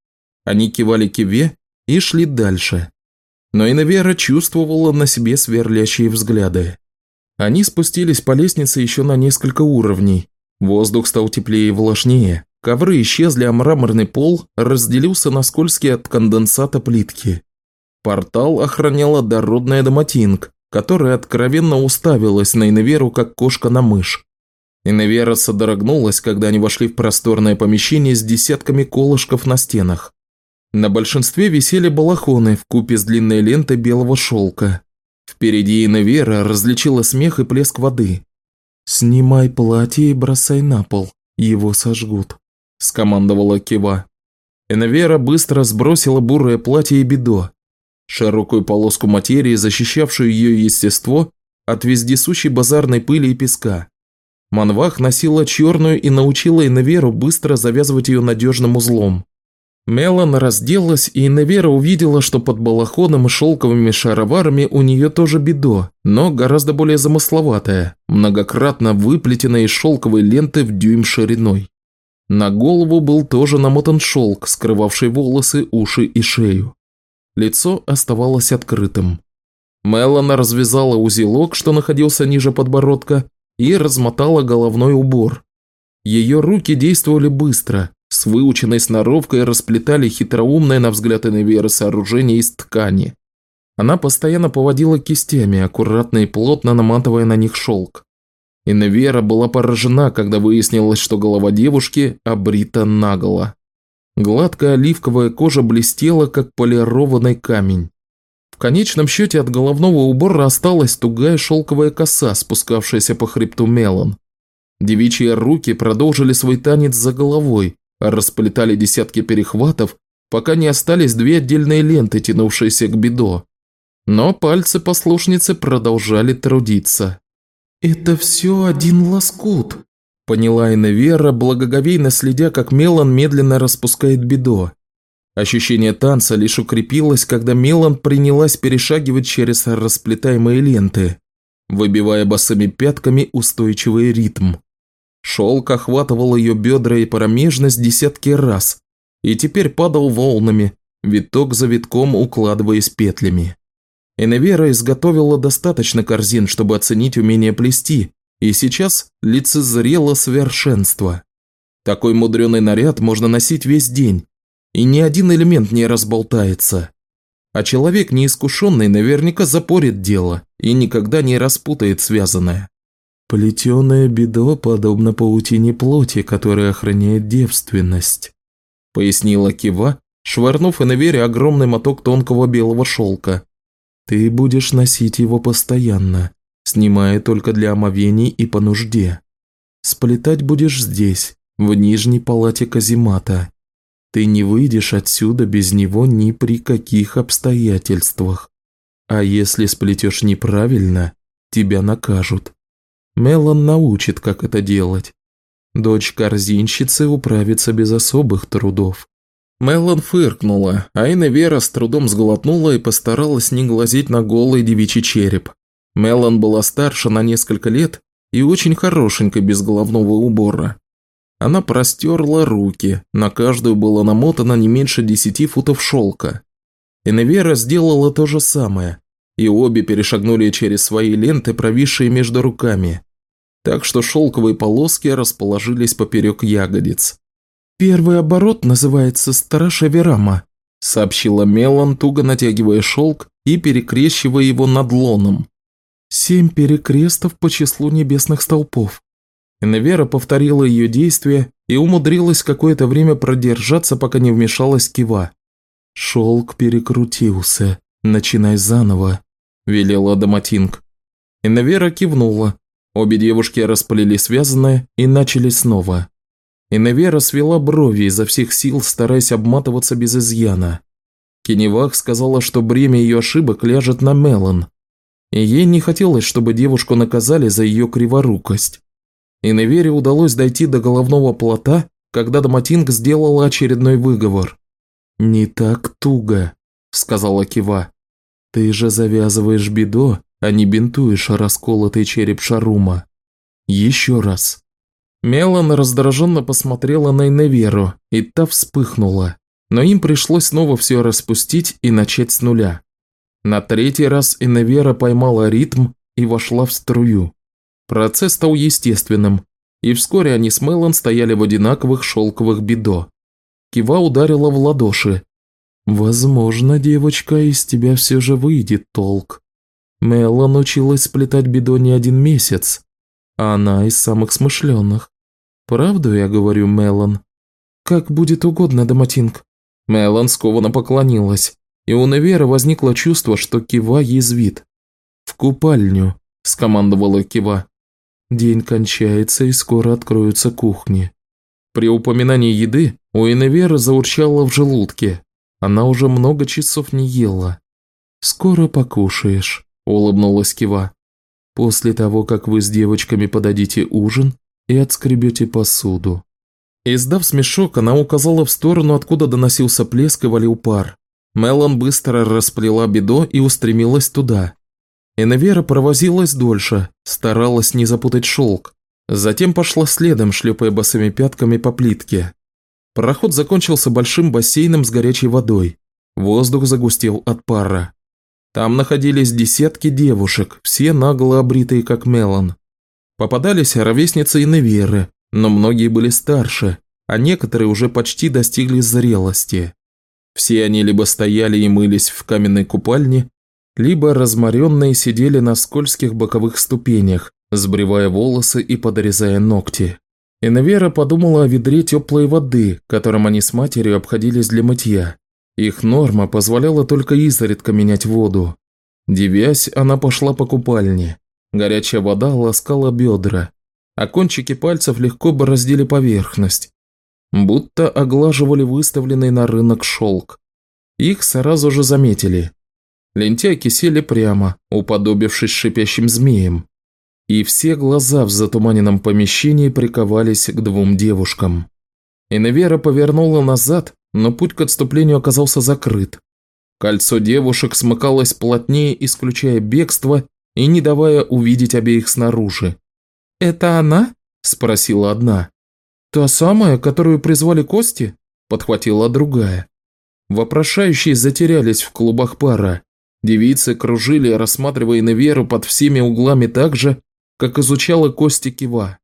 Они кивали киве и шли дальше но Инавера чувствовала на себе сверлящие взгляды. Они спустились по лестнице еще на несколько уровней. Воздух стал теплее и влажнее. Ковры исчезли, а мраморный пол разделился на скользкие от конденсата плитки. Портал охраняла дородная Доматинг, которая откровенно уставилась на Иневеру, как кошка на мышь. Иневера содрогнулась, когда они вошли в просторное помещение с десятками колышков на стенах. На большинстве висели балахоны в купе с длинной лентой белого шелка. Впереди Иневера различила смех и плеск воды. «Снимай платье и бросай на пол, его сожгут», – скомандовала Кива. Иневера быстро сбросила бурое платье и бедо. Широкую полоску материи, защищавшую ее естество от вездесущей базарной пыли и песка. Манвах носила черную и научила Иневеру быстро завязывать ее надежным узлом. Мелан разделась, и Невера увидела, что под балахоном и шелковыми шароварами у нее тоже бедо, но гораздо более замысловатое, многократно выплетенное из шелковой ленты в дюйм шириной. На голову был тоже намотан шелк, скрывавший волосы, уши и шею. Лицо оставалось открытым. Мелана развязала узелок, что находился ниже подбородка, и размотала головной убор. Ее руки действовали быстро, с выученной сноровкой расплетали хитроумное, на взгляд Иневеры, сооружение из ткани. Она постоянно поводила кистями, аккуратно и плотно наматывая на них шелк. Иневера была поражена, когда выяснилось, что голова девушки обрита наголо. Гладкая оливковая кожа блестела, как полированный камень. В конечном счете от головного убора осталась тугая шелковая коса, спускавшаяся по хребту Мелон. Девичьи руки продолжили свой танец за головой, Расплетали десятки перехватов, пока не остались две отдельные ленты, тянувшиеся к бедо. Но пальцы послушницы продолжали трудиться. «Это все один лоскут», – поняла Иневера, благоговейно следя, как Мелан медленно распускает бедо. Ощущение танца лишь укрепилось, когда Мелан принялась перешагивать через расплетаемые ленты, выбивая босыми пятками устойчивый ритм. Шелк охватывал ее бедра и промежность десятки раз, и теперь падал волнами, виток за витком укладываясь петлями. Эневера изготовила достаточно корзин, чтобы оценить умение плести, и сейчас лицезрело совершенство. Такой мудреный наряд можно носить весь день, и ни один элемент не разболтается. А человек неискушенный наверняка запорит дело и никогда не распутает связанное. «Плетеное бедо подобно паутине плоти, которая охраняет девственность», – пояснила Кива, швырнув и навере огромный моток тонкого белого шелка. Ты будешь носить его постоянно, снимая только для омовений и по нужде. Сплетать будешь здесь, в нижней палате каземата. Ты не выйдешь отсюда без него ни при каких обстоятельствах. А если сплетешь неправильно, тебя накажут. Мелан научит, как это делать. Дочь корзинщицы управится без особых трудов. Мелан фыркнула, а Инна с трудом сглотнула и постаралась не глазеть на голый девичий череп. Мелан была старше на несколько лет и очень хорошенькой без головного убора. Она простерла руки, на каждую было намотано не меньше десяти футов шелка. Иневера сделала то же самое, и обе перешагнули через свои ленты, провисшие между руками, так что шелковые полоски расположились поперек ягодиц. «Первый оборот называется «Страша Верама», – сообщила Мелан, туго натягивая шелк и перекрещивая его над лоном. «Семь перекрестов по числу небесных столпов». Инвера повторила ее действия и умудрилась какое-то время продержаться, пока не вмешалась Кива. «Шелк перекрутился. Начинай заново», – велела Даматинг. Инвера кивнула. Обе девушки расплели связанное и начали снова. Иневера свела брови изо всех сил, стараясь обматываться без изъяна. Кеневах сказала, что бремя ее ошибок ляжет на Мелан, и ей не хотелось, чтобы девушку наказали за ее криворукость. Иневере удалось дойти до головного плота, когда Доматинг сделала очередной выговор. «Не так туго», – сказала Кива. «Ты же завязываешь бедо, а не бинтуешь расколотый череп Шарума. Еще раз». Мелан раздраженно посмотрела на Иневеру, и та вспыхнула. Но им пришлось снова все распустить и начать с нуля. На третий раз Иневера поймала ритм и вошла в струю. Процесс стал естественным, и вскоре они с Мелан стояли в одинаковых шелковых бидо. Кива ударила в ладоши. «Возможно, девочка, из тебя все же выйдет толк. Мелан училась сплетать бидо не один месяц, а она из самых смышленных. Правду я говорю, Мелан? Как будет угодно, Доматинг. Мелан скованно поклонилась, и у Невера возникло чувство, что Кива язвит. «В купальню», – скомандовала Кива. «День кончается, и скоро откроются кухни». При упоминании еды у Иневера заурчало в желудке. Она уже много часов не ела. «Скоро покушаешь», – улыбнулась Кива. После того, как вы с девочками подадите ужин и отскребете посуду. Издав смешок, она указала в сторону, откуда доносился плеск и валил пар. Мелан быстро расплела бедо и устремилась туда. Эневера провозилась дольше, старалась не запутать шелк. Затем пошла следом, шлепая босыми пятками по плитке. Пароход закончился большим бассейном с горячей водой. Воздух загустел от пара. Там находились десятки девушек, все нагло обритые, как Мелан. Попадались ровесницы и неверы, но многие были старше, а некоторые уже почти достигли зрелости. Все они либо стояли и мылись в каменной купальне, либо разморенные сидели на скользких боковых ступенях, сбривая волосы и подрезая ногти. Инвера подумала о ведре теплой воды, которым они с матерью обходились для мытья. Их норма позволяла только изредка менять воду. Девясь, она пошла по купальне. Горячая вода ласкала бедра, а кончики пальцев легко бороздили поверхность, будто оглаживали выставленный на рынок шелк. Их сразу же заметили. Лентяйки сели прямо, уподобившись шипящим змеям. И все глаза в затуманенном помещении приковались к двум девушкам. Иневера повернула назад но путь к отступлению оказался закрыт. Кольцо девушек смыкалось плотнее, исключая бегство и не давая увидеть обеих снаружи. «Это она?» – спросила одна. «Та самая, которую призвали кости?» – подхватила другая. Вопрошающие затерялись в клубах пара. Девицы кружили, рассматривая Неверу под всеми углами так же, как изучала кости Кива.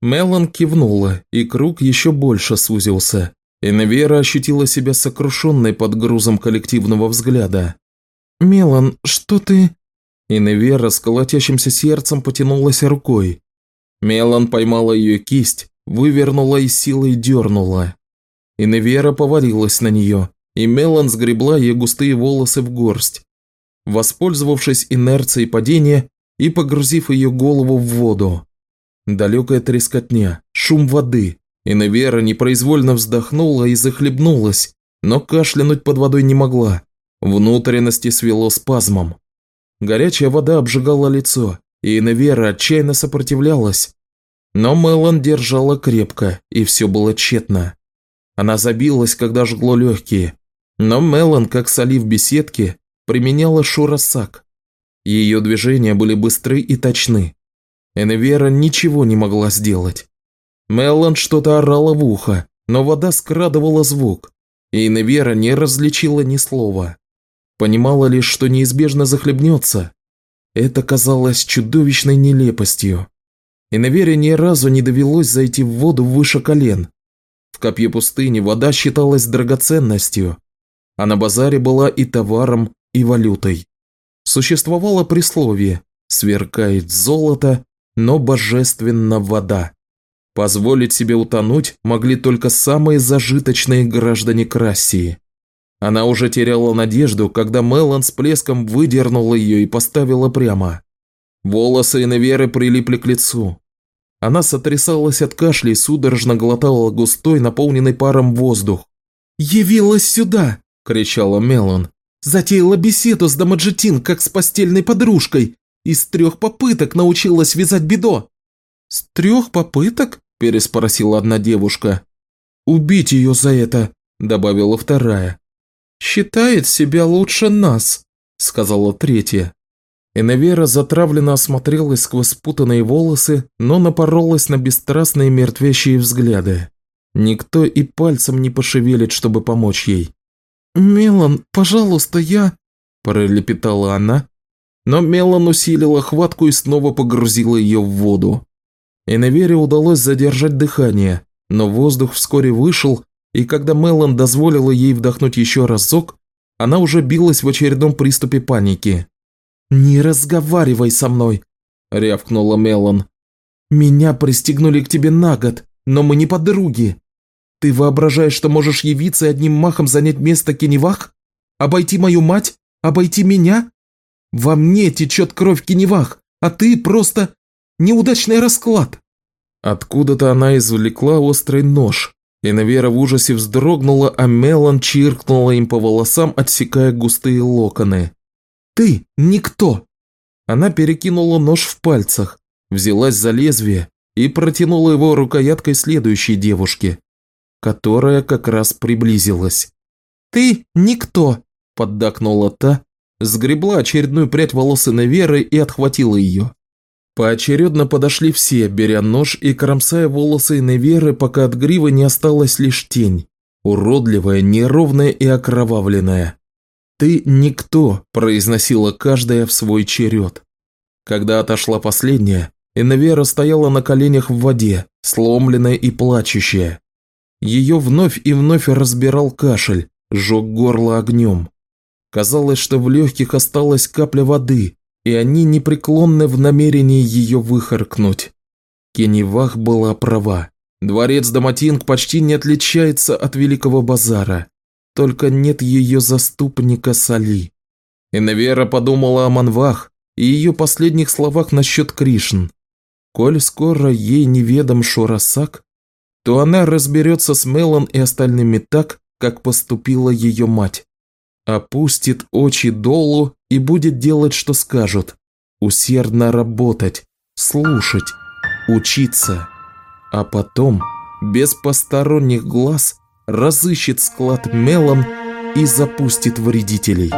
Мелан кивнула, и круг еще больше сузился. Инвера ощутила себя сокрушенной под грузом коллективного взгляда. «Мелан, что ты...» Инвера с колотящимся сердцем потянулась рукой. Мелан поймала ее кисть, вывернула и силой дернула. Инвера повалилась на нее, и Мелан сгребла ее густые волосы в горсть. воспользовавшись инерцией падения и погрузив ее голову в воду. Далекая трескотня, шум воды, и Невера непроизвольно вздохнула и захлебнулась, но кашлянуть под водой не могла. Внутренности свело спазмом. Горячая вода обжигала лицо, и Невера отчаянно сопротивлялась. Но Мелан держала крепко, и все было тщетно. Она забилась, когда жгло легкие. Но Мелан, как соли в беседке, применяла шурасак. Ее движения были быстры и точны. Эневера ничего не могла сделать. Меллан что-то орала в ухо, но вода скрадывала звук, и Эневера не различила ни слова. Понимала лишь, что неизбежно захлебнется. Это казалось чудовищной нелепостью. Эневере ни разу не довелось зайти в воду выше колен. В копье пустыни вода считалась драгоценностью, а на базаре была и товаром, и валютой. Существовало присловие «сверкает золото, но божественна вода. Позволить себе утонуть могли только самые зажиточные граждане Крассии. Она уже теряла надежду, когда Мелан с плеском выдернула ее и поставила прямо. Волосы Иневеры прилипли к лицу. Она сотрясалась от кашля и судорожно глотала густой, наполненный паром воздух. «Явилась сюда!» – кричала Мелан. «Затеяла беседу с Дамаджетин, как с постельной подружкой, из трех попыток научилась вязать бидо». «С трех попыток?» – переспросила одна девушка. «Убить ее за это», – добавила вторая. «Считает себя лучше нас», – сказала третья. Эневера затравленно осмотрелась сквозь спутанные волосы, но напоролась на бесстрастные мертвящие взгляды. Никто и пальцем не пошевелит, чтобы помочь ей. «Мелан, пожалуйста, я...» – пролепетала она, но Мелан усилила хватку и снова погрузила ее в воду. Эневере удалось задержать дыхание, но воздух вскоре вышел, и когда Мелан дозволила ей вдохнуть еще разок, она уже билась в очередном приступе паники. «Не разговаривай со мной!» – рявкнула Мелан. «Меня пристегнули к тебе на год, но мы не подруги. Ты воображаешь, что можешь явиться и одним махом занять место Кеневах? Обойти мою мать? Обойти меня? Во мне течет кровь Кеневах, а ты просто неудачный расклад». Откуда-то она извлекла острый нож, и Навера в ужасе вздрогнула, а Мелан чиркнула им по волосам, отсекая густые локоны. «Ты никто!» Она перекинула нож в пальцах, взялась за лезвие и протянула его рукояткой следующей девушке, которая как раз приблизилась. «Ты никто!» – поддакнула та, сгребла очередную прядь волосы Неверы и отхватила ее. Поочередно подошли все, беря нож и кромсая волосы Неверы, пока от гривы не осталась лишь тень, уродливая, неровная и окровавленная. «Ты никто», – произносила каждая в свой черед. Когда отошла последняя, Иневера стояла на коленях в воде, сломленная и плачущая. Ее вновь и вновь разбирал кашель, жег горло огнем. Казалось, что в легких осталась капля воды, и они непреклонны в намерении ее выхаркнуть. Кеневах была права. Дворец Даматинг почти не отличается от Великого Базара, только нет ее заступника Сали. Инавера подумала о Манвах и ее последних словах насчет Кришн. Коль скоро ей неведом Шурасак, то она разберется с Мелан и остальными так, как поступила ее мать опустит очи долу и будет делать, что скажут. Усердно работать, слушать, учиться. А потом, без посторонних глаз, разыщет склад Мелом и запустит вредителей.